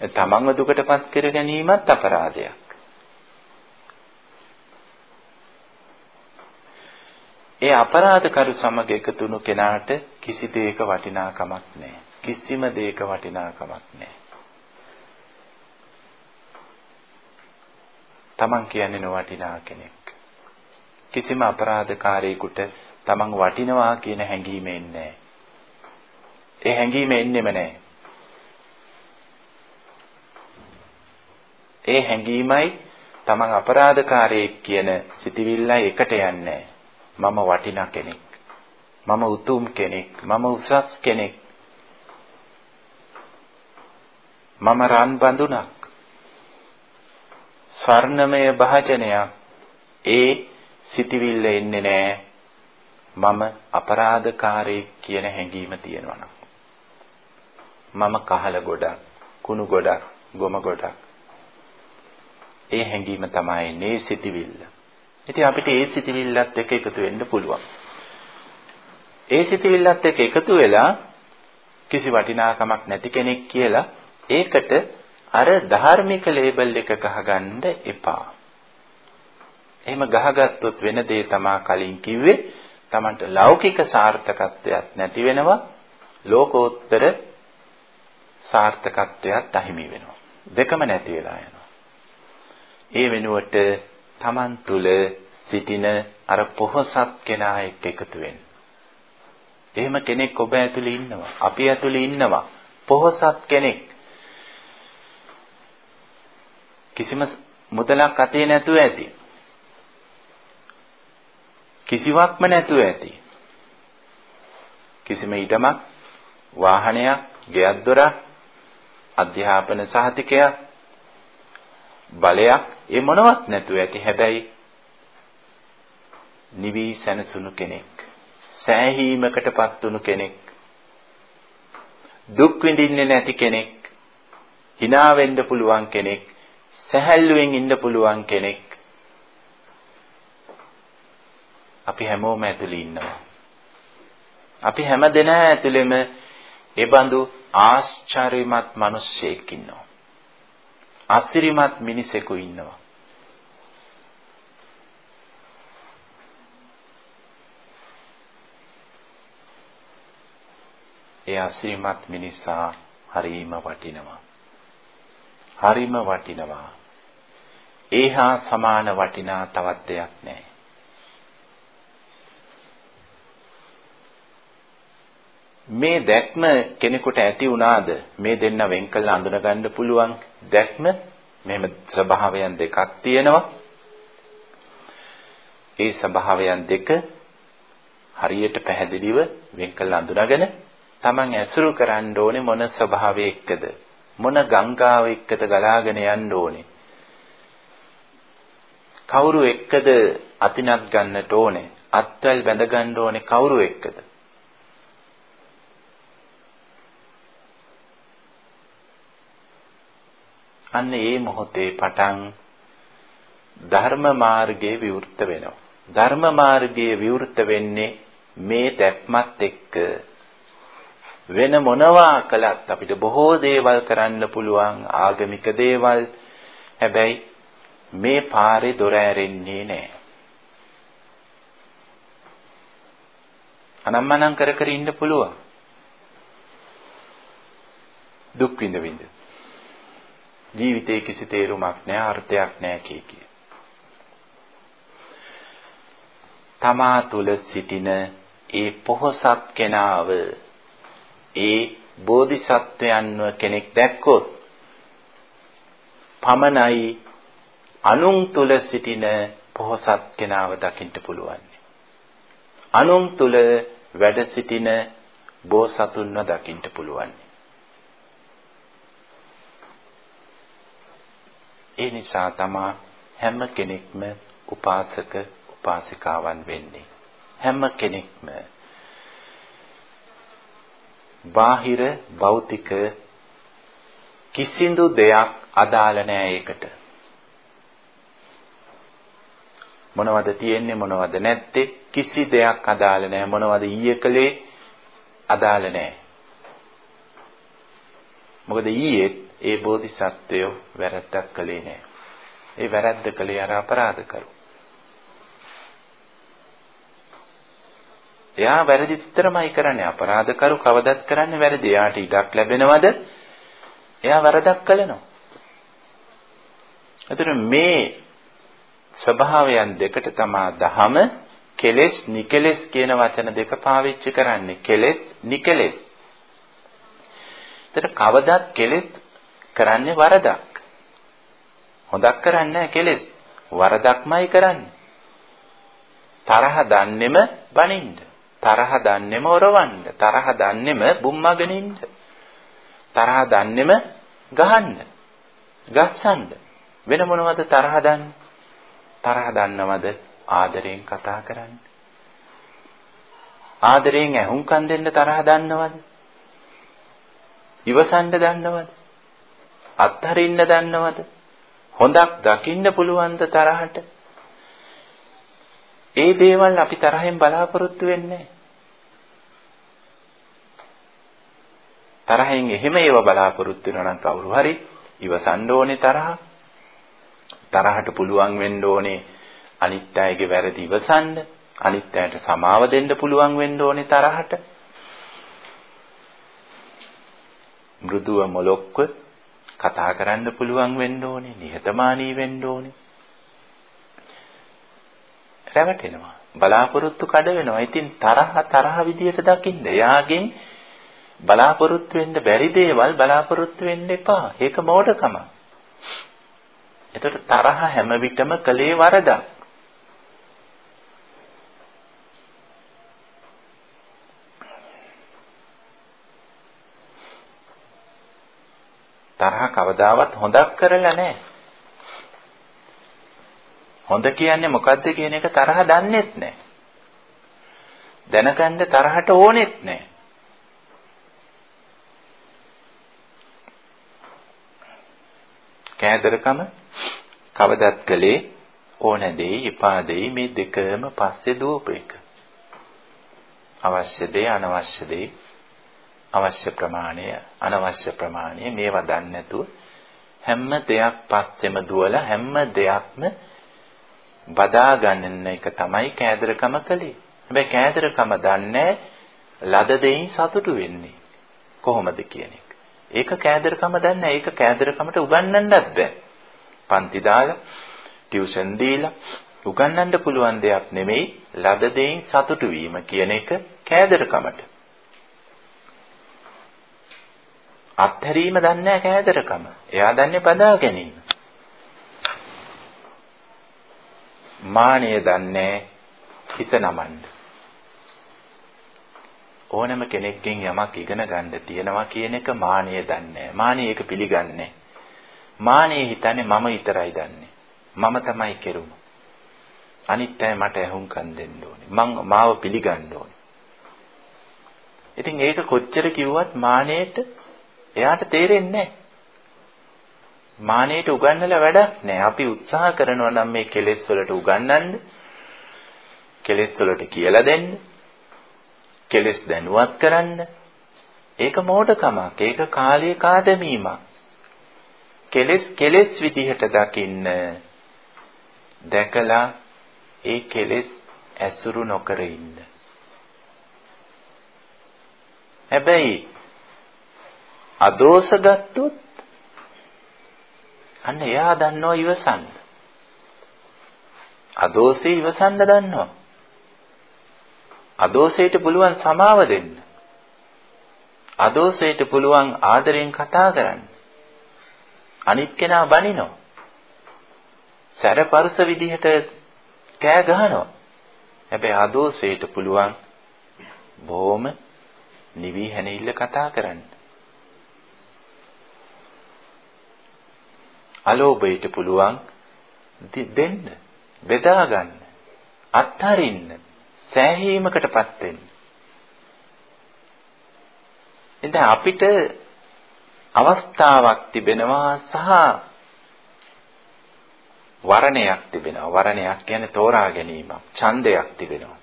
තමන්ව දුකටපත් කර ගැනීමත් අපරාධයක්. ඒ අපරාධකරු සමග එකතු වුණු කෙනාට කිසි දෙයක වටිනාකමක් නැහැ. කිසිම දෙයක වටිනාකමක් නැහැ. තමන් කියන්නේ නොවටිනා කෙනෙක්. කිසිම අපරාධකාරයෙකුට තමන් වටිනවා කියන හැඟීම එන්නේ ඒ හැඟීම එන්නෙම නැහැ. ඒ හැඟීමයි තමන් අපරාධකාරයෙක් කියන සිතිවිල්ලයි එකට යන්නේ මම වටිනා කෙනෙක්. මම උතුම් කෙනෙක්. මම උසස් කෙනෙක්. මම රන් බඳුනක්. ස්වර්ණමය භාජනයක්. ඒ සිටිවිල්ල එන්නේ නැහැ. මම අපරාධකාරයෙක් කියන හැඟීම තියෙනවා මම කහල ගොඩක්, කුණු ගොඩක්, ගොම ගොඩක්. ඒ හැඟීම තමයි නේ සිටිවිල්ල. ඉතින් අපිට ඒ සිතිවිල්ලත් එක්ක එකතු වෙන්න පුළුවන්. ඒ සිතිවිල්ලත් එක්ක එකතු වෙලා කිසි වටිනාකමක් නැති කෙනෙක් කියලා ඒකට අර ධාර්මික ලේබල් එක ගහගන්න එපා. එහෙම ගහගත්තොත් වෙන දේ තමා කලින් කිව්වේ Tamanට ලෞකික සාර්ථකත්වයක් නැති වෙනවා ලෝකෝත්තර සාර්ථකත්වයක් අහිමි වෙනවා. දෙකම නැති වෙලා යනවා. ඒ වෙනුවට Taman තුල සිටින අර පොහසත් කෙනා එක්ක එකතු වෙන්න. එහෙම කෙනෙක් ඔබ ඇතුලේ ඉන්නවා. අපි ඇතුලේ ඉන්නවා. පොහසත් කෙනෙක්. කිසිම මුදලක් අතේ නැතුව ඇති. කිසිවක්ම නැතුව ඇති. කිසිම ඉඩමක්, වාහනයක්, ගෙයක් දොරක්, අධ්‍යාපන සහතිකයක් බලයක් ඒ මොනවත් නැතුව ඇති හැබැයි නිවි සැනසුණු කෙනෙක් සෑහීමකටපත් වුණු කෙනෙක් දුක් විඳින්නේ නැති කෙනෙක් hina වෙන්න පුළුවන් කෙනෙක් සැහැල්ලුවෙන් ඉන්න පුළුවන් කෙනෙක් අපි හැමෝම ඇතුළේ ඉන්නවා. අපි හැම දෙනා ඇතුළෙම ඒ බඳු ආශ්චර්යමත් මිනිස්සෙක් ඉන්නවා. අසිරිමත් මිනිසෙකු ඉන්නවා. ඒ අසිරිමත් මිනිසා හරීම වටිනවා. හරීම වටිනවා. ඒහා සමාන වටිනා තවත් දෙයක් නැහැ. මේ දැක්ම කෙනෙකුට ඇති වුණාද? මේ දෙන්න වෙන් කළ අඳුනගන්න පුළුවන් දැක්ම? මෙහෙම ස්වභාවයන් දෙකක් තියෙනවා. ඒ ස්වභාවයන් දෙක හරියට පැහැදිලිව වෙන් කළ අඳුනගෙන Taman ඇසුරු කරන්න ඕනේ මොන ස්වභාවයකද මොන ගංගාව එක්කද ගලාගෙන යන්න ඕනේ? කවුරු එක්කද අතිනත් ගන්නට ඕනේ? අත්වැල් බැඳ ගන්න ඕනේ කවුරු එක්කද? අන්න ඒ මොහොතේ පටන් ධර්ම මාර්ගයේ විවෘත වෙනවා. ධර්ම මාර්ගයේ විවෘත වෙන්නේ මේ දැක්මත් එක්ක වෙන මොනවා කළත් අපිට බොහෝ දේවල් කරන්න පුළුවන් ආගමික දේවල් හැබැයි මේ පාරේ දොර ඇරෙන්නේ නැහැ. අනම්මනම් කර කර ඉන්න පුළුවන්. දුක් විඳ විඳ. ජීවිතේ කිසි තේරුමක් නැහැ අර්ථයක් නැහැ කිය කිය. තමා තුල සිටින ඒ පොහසත් කෙනාව ඒ බෝධිසත්වයන්ව කෙනෙක් දැක්කොත් පමණයි අනුන් තුල සිටින පොහසත් කෙනාව දකින්න පුළුවන්. අනුන් තුල වැඩ සිටින බෝසතුන්ව දකින්න පුළුවන්. ඒ නිසා තමා හැම කෙනෙක්ම උපාසක උපාසිකාවන් වෙන්නේ. හැම කෙනෙක්ම බාහිර භෞතික කිසිඳු දෙයක් අදාළ නෑ ඒකට. මොනවද තියෙන්නේ මොනවද නැත්තේ කිසි දෙයක් අදාළ නෑ මොනවද ඊයේ කලේ අදාළ නෑ. මොකද ඊයේ ඒ බෝධිසත්වයෝ වැරද්දක් කළේ නෑ. ඒ වැරද්ද කළේ අර අපරාධ කරු. එයා වැරදි විතරමයි කරන්නේ අපරාධ කරු කවදත් කරන්නේ වැරදි. එයාට ඉඩක් ලැබෙනවද? එයා වැරදක් කළනවා. එතන මේ ස්වභාවයන් දෙකට තමා දහම කෙලෙස් නිකෙලෙස් කියන වචන දෙක පාවිච්චි කරන්නේ. කෙලෙස් නිකෙලෙස්. එතන කවදත් කෙලෙස් කරන්නේ වරදක්. හොදක් කරන්නේ කෙලෙස්. වරදක්මයි කරන්නේ. තරහ දන්නෙම බනින්න. තරහ දන්නෙම ඔරවන්න. තරහ දන්නෙම බුම්මගෙන ඉන්න. තරහ දන්නෙම ගහන්න. ගස්සන්න. වෙන මොනවද තරහ දන්නේ? තරහ දන්නවද ආදරයෙන් කතා කරන්න? ආදරයෙන් ඇහුම්කන් දෙන්න තරහ දන්නවද? ඉවසන්න දන්නවද? අත්හරින්න දන්නවද? හොඳක් දකින්න පුළුවන්ද තරහට? ඒ දේවල් අපි තරහෙන් බලාපොරොත්තු වෙන්නේ තරහෙන් එහෙම ඒව බලාපොරොත්තු වෙනවා නම් කවුරු හරි ඉවසන්න ඕනේ තරහ. තරහට පුළුවන් වෙන්න ඕනේ අනිත් අයගේ වැරදි ඉවසන්න. අනිත් අයට සමාව දෙන්න පුළුවන් වෙන්න ඕනේ තරහට. මෘදුව මොලොක්ව කතා කරන්න පුළුවන් වෙන්න ඕනේ, නිහතමානී වෙන්න ඕනේ. රැවටෙනවා. බලාපොරොත්තු කඩ වෙනවා. ඉතින් තරහ තරහ විදියට දකින්න. එයාගෙන් බලාපොරොත්තු වෙන්න බැරි දේවල් බලාපොරොත්තු වෙන්න එපා. ඒක මෝඩකම. එතකොට තරහ හැම විටම කලේ වරදක්. තරහ කවදාවත් හොදක් කරලා නැහැ. හොඳ කියන්නේ මොකද්ද කියන එක තරහ දන්නෙත් නැහැ. දැනගන්න තරහට ඕනෙත් නැහැ. කෑදරකම කවදත් කලේ ඕන දෙයි එපා දෙයි මේ දෙකම පස්සේ දුවපු එක. අවශ්‍ය දේ අනවශ්‍ය දේ අවශ්‍ය ප්‍රමාණය අනවශ්‍ය ප්‍රමාණය මේවා දන්නේ නැතුව හැම දෙයක් පස්සෙම දුවලා හැම දෙයක්ම බදා ගන්න එක තමයි කෑදරකම කලේ. හැබැයි කෑදරකම දන්නේ ලද දෙයින් සතුටු වෙන්නේ. කොහොමද කියන එක. ඒක කෑදරකම දන්නේ ඒක කෑදරකමට උගන්වන්නත් බෑ. පන්ති දාලා ටියුෂන් දීලා උගන්වන්න පුළුවන් දෙයක් නෙමෙයි ලද දෙයින් සතුටු වීම කියන එක කෑදරකමට. අත්හැරීම දන්නේ නැහැ කෑදරකම. එයා දන්නේ බදා ගැනීම. මානය දන්නේ හිත නමන්න. ඕනම කෙනෙක්ගෙන් යමක් ඉගෙන ගන්න තියෙනවා කියන එක මානය දන්නේ මානය ඒක පිළිගන්නේ මානය හිතන්නේ මම විතරයි දන්නේ. මම තමයි කෙරුම. අනිත් අය මට ඇහුම්කන් දෙන්න ඕනේ. මං මාව පිළිගන්න ඕනේ. ඉතින් ඒක කොච්චර කිව්වත් මානෙට එයාට තේරෙන්නේ නැහැ. මානෙට උගන්නලා වැඩක් නැහැ. අපි උත්සාහ කරනවා නම් මේ කෙලෙස් වලට උගන්නන්න. කෙලෙස් වලට කියලා දෙන්න. කෙලෙස් දැනුවත් කරන්න. ඒක මෝඩකමක්. ඒක කාලයේ කාදමීමක්. කෙලෙස් කෙලෙස් විදිහට දකින්න දැකලා ඒ කෙලෙස් ඇසුරු නොකර ඉන්න. හැබැයි අදෝෂ ගත්තොත් අන්න එයා දන්නවා ඉවසන්න. අදෝෂේ ඉවසන්න දන්නවා. අදෝෂයට පුළුවන් සමාව දෙන්න. අදෝෂයට පුළුවන් ආදරෙන් කතා කරන්න. අනිත් කෙනා බනිනවා. සැරපරුස විදිහට කෑ ගහනවා. හැබැයි අදෝෂයට පුළුවන් බොහොම නිවි හැනෙILල කතා කරන්න. අලෝභයට පුළුවන් දෙන්න, බෙදා ගන්න, අත්හරින්න, සෑහීමකටපත් වෙන්න. එතන අපිට අවස්ථාවක් තිබෙනවා සහ වරණයක් තිබෙනවා. වරණයක් කියන්නේ තෝරා ගැනීමක්. ඡන්දයක් තිබෙනවා.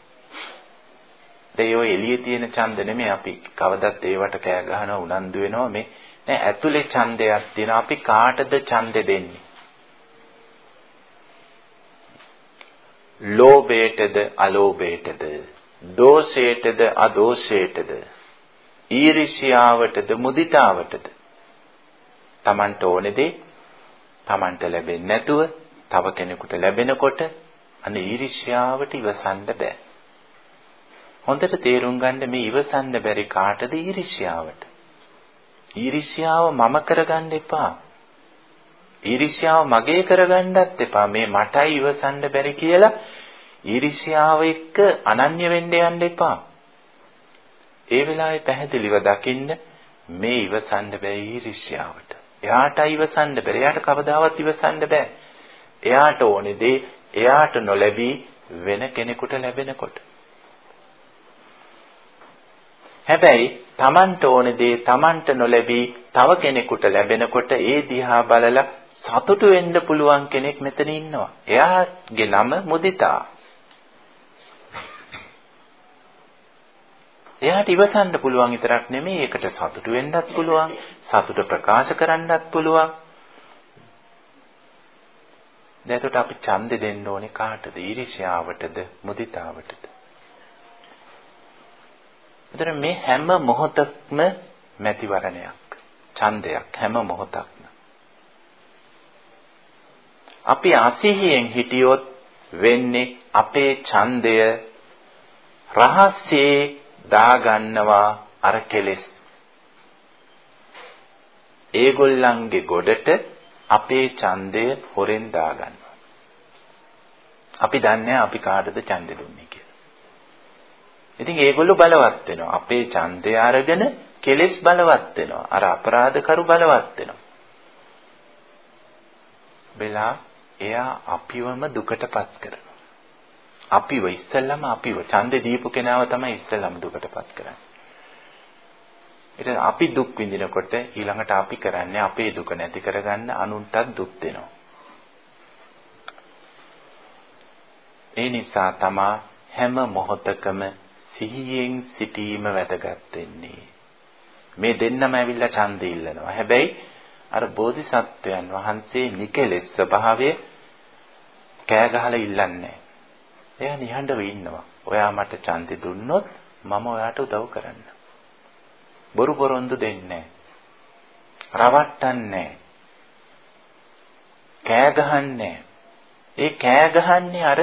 ඒ ඔය එළියේ තියෙන ඡන්ද නෙමෙයි අපි කවදත් ඒවට කෑ ගහනවා උනන්දු වෙනවා මේ නෑ ඇතුලේ ඡන්දයක් තියෙනවා. අපි කාටද ඡන්දෙ දෙන්නේ? ලෝභයටද අලෝභයටද දෝෂයටද අදෝෂයටද ඊර්ෂ්‍යාවටද මුදිතාවටද Tamanට ඕනේ දේ Tamanට ලැබෙන්නේ නැතුව තව කෙනෙකුට ලැබෙනකොට අන්න ඊර්ෂ්‍යාවට ඉවසන්න බෑ. හොඳට තේරුම් ගන්න මේ ඉවසන්න බැරි කාටද ඊර්ෂ්‍යාවට? ඊර්ෂ්‍යාව මම කරගන්න එපා. ඊර්ෂ්‍යාව මගේ කරගන්නත් එපා. මේ මටයි ඉවසන්න බැරි කියලා ඊර්ෂ්‍යාව එක්ක අනන්‍ය වෙන්න යන්න එපා. ඒ වෙලාවේ පැහැදිලිව දකින්න මේ ඉවසන්න බැරි ඊර්ෂ්‍යාවට. එයාට ඉවසන්න බැරි. එයාට කවදාවත් ඉවසන්න බෑ. එයාට ඕනේ දේ එයාට නොලැබී වෙන කෙනෙකුට ලැබෙනකොට. හැබැයි Tamanට ඕනේ දේ Tamanට නොලැබී තව කෙනෙකුට ලැබෙනකොට ඒ දිහා බලලා සතුටු වෙන්න පුළුවන් කෙනෙක් මෙතන ඉන්නවා. එයාගේ නම මුදිතා. එයාට ඉවසන්න පුළුවන් විතරක් නෙමෙයි ඒකට සතුටු වෙන්නත් පුළුවන්, සතුට ප්‍රකාශ කරන්නත් පුළුවන්. දැන් එතකොට අපි ඡන්දෙ දෙන්න ඕනේ කාටද? ඊර්ෂ්‍යාවටද, මුදිතාවටද? එතන මේ හැම මොහොතක්ම මැතිවරණයක්, ඡන්දයක් හැම මොහොතක්ම. අපි අසිහියෙන් හිටියොත් වෙන්නේ අපේ ඡන්දය රහස්‍යයේ දාගන්නවා අර කෙලෙස්. ඒගොල්ලන්ගේ ගොඩට අපේ ඡන්දය හොරෙන් දාගන්නවා. අපි දන්නේ අපි කාටද ඡන්දෙ දුන්නේ කියලා. ඉතින් ඒගොල්ලෝ බලවත් වෙනවා. අපේ ඡන්දය අරගෙන කෙලෙස් බලවත් වෙනවා. අර අපරාධකරු බලවත් වෙනවා. වෙලා එයා අපිවම දුකටපත් කරනවා. අපිව ඉස්සෙල්ලම අපිව ඡන්දේ දීපු කෙනාව තමයි ඉස්සෙල්ලම දුකටපත් කරන්නේ. ඊට අපි දුක් විඳිනකොට ඊළඟට අපි කරන්නේ අපේ දුක නැති කරගන්න අනුන්ටත් දුක් දෙනවා. ඒ නිසා තමා හැම මොහොතකම සිහියෙන් සිටීම වැදගත් වෙන්නේ. මේ දෙන්නම ඇවිල්ලා ඡන්දෙ ඉල්ලනවා. හැබැයි අර බෝධිසත්වයන් වහන්සේ නිකලෙස් ස්වභාවය කෑ ගහලා ඉල්ලන්නේ එයා නිහඬව ඉන්නවා. ඔයා මට ඡන්දෙ දුන්නොත් මම ඔයාට උදව් කරන්න. බොරු පොරොන්දු දෙන්නේ රවට්ටන්නේ කෑ ගහන්නේ ඒ කෑ ගහන්නේ අර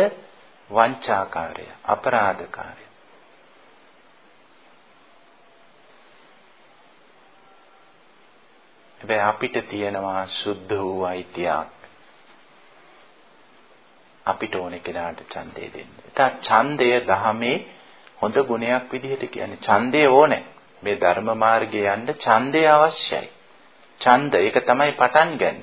වංචාකාරය අපරාධකාරය හැබැයි අපිට තියෙනවා සුද්ධ වූ අයිතියක් අපිට ඕනේ කෙනාට ඡන්දය දෙන්න. ඒත් ඡන්දය දහමේ හොඳ ගුණයක් විදිහට කියන්නේ ඡන්දය ඕනේ. මේ ධර්ම මාර්ගයේ යන්න ඡන්දය අවශ්‍යයි. ඡන්ද ඒක තමයි පටන් ගන්න.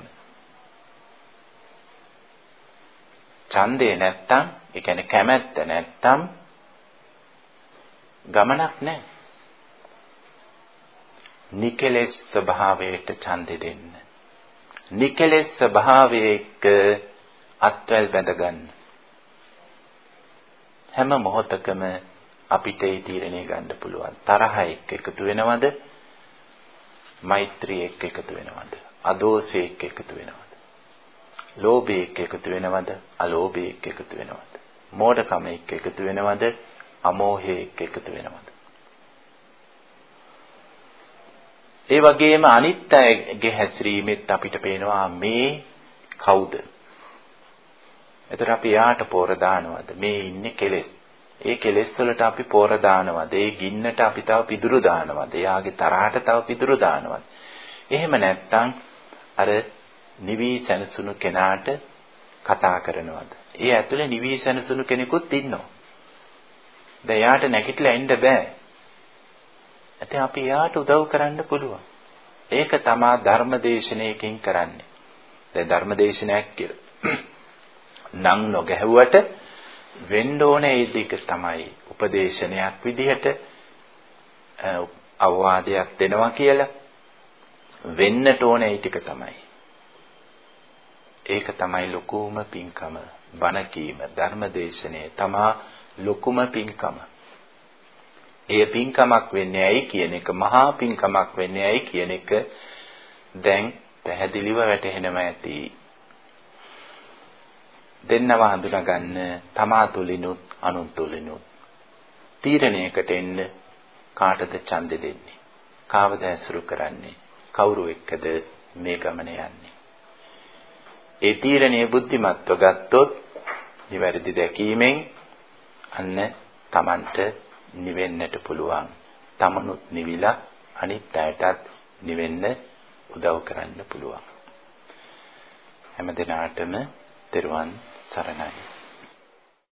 ඡන්දේ නැත්තම් ඒ කියන්නේ කැමැත්ත නැත්තම් ගමනක් නැහැ. නිකලෙස් ස්වභාවයට ඡන්දෙ දෙන්න. නිකලෙස් ස්වභාවයේ එක්ක අත්වැල් බැඳ ගන්න. හැම මොහොතකම අපිට ඒ තීරණය ගන්න පුළුවන්. තරහ එක්ක එකතු වෙනවද? මෛත්‍රී එක්ක එකතු වෙනවද? අදෝසය එක්ක එකතු වෙනවද? ලෝභය එක්ක එකතු වෙනවද? අලෝභය එක්ක එකතු වෙනවද? මෝඩකම එක්ක එකතු වෙනවද? අමෝහය එක්ක එකතු වෙනවද? ඒ වගේම අනිත් අයගේ හැසිරීමෙත් අපිට පේනවා මේ කවුද? එතකොට අපි යාට පෝර දානවද? මේ ඉන්නේ කෙලෙස්. ඒ කෙලෙස් වලට අපි පෝර දානවද? ඒ ගින්නට අපි තව පිදුරු දානවද? එයාගේ තරහට තව පිදුරු දානවද? එහෙම නැත්නම් අර නිවි සැනසුණු කෙනාට කතා කරනවද? ඒ ඇතුලේ නිවි සැනසුණු කෙනෙකුත් ඉන්නවා. දැන් යාට නැගිටලා එන්න බෑ. ඉතින් අපි යාට උදව් කරන්න පුළුවන්. ඒක තමා ධර්මදේශනයකින් කරන්නේ. දැන් ධර්මදේශනයක් කියලා. [clears throat] නම් නොගැහුවට වෙන්න ඕනේ ඒ දෙක තමයි උපදේශනයක් විදිහට අවවාදයක් දෙනවා කියලා වෙන්නට ඕනේ ඒ ටික තමයි. ඒක තමයි ලොකුම පින්කම බණ කීම ධර්මදේශනයේ තමා ලොකුම පින්කම. ඒ පින්කමක් වෙන්නේ ඇයි කියන එක මහා පින්කමක් වෙන්නේ ඇයි කියන එක දැන් පැහැදිලිව වැටහෙනවා ඇති. දෙන්නව හඳුනා ගන්න තමා තුලිනුත් අනුන් තුලිනුත් තීරණයකට එන්න කාටද ඡන්දෙ දෙන්නේ? කාවද ඇසුරු කරන්නේ? කවුරු එක්කද මේ ගමන යන්නේ? ඒ තීරණය බුද්ධිමත්ව ගත්තොත් නිවැරදි දැකීමෙන් අන්න Tamanට නිවෙන්නට පුළුවන්. තමනුත් නිවිලා අනිත් අයටත් නිවෙන්න උදව් කරන්න පුළුවන්. හැම දිනාටම තෙරුවන් සරණයි.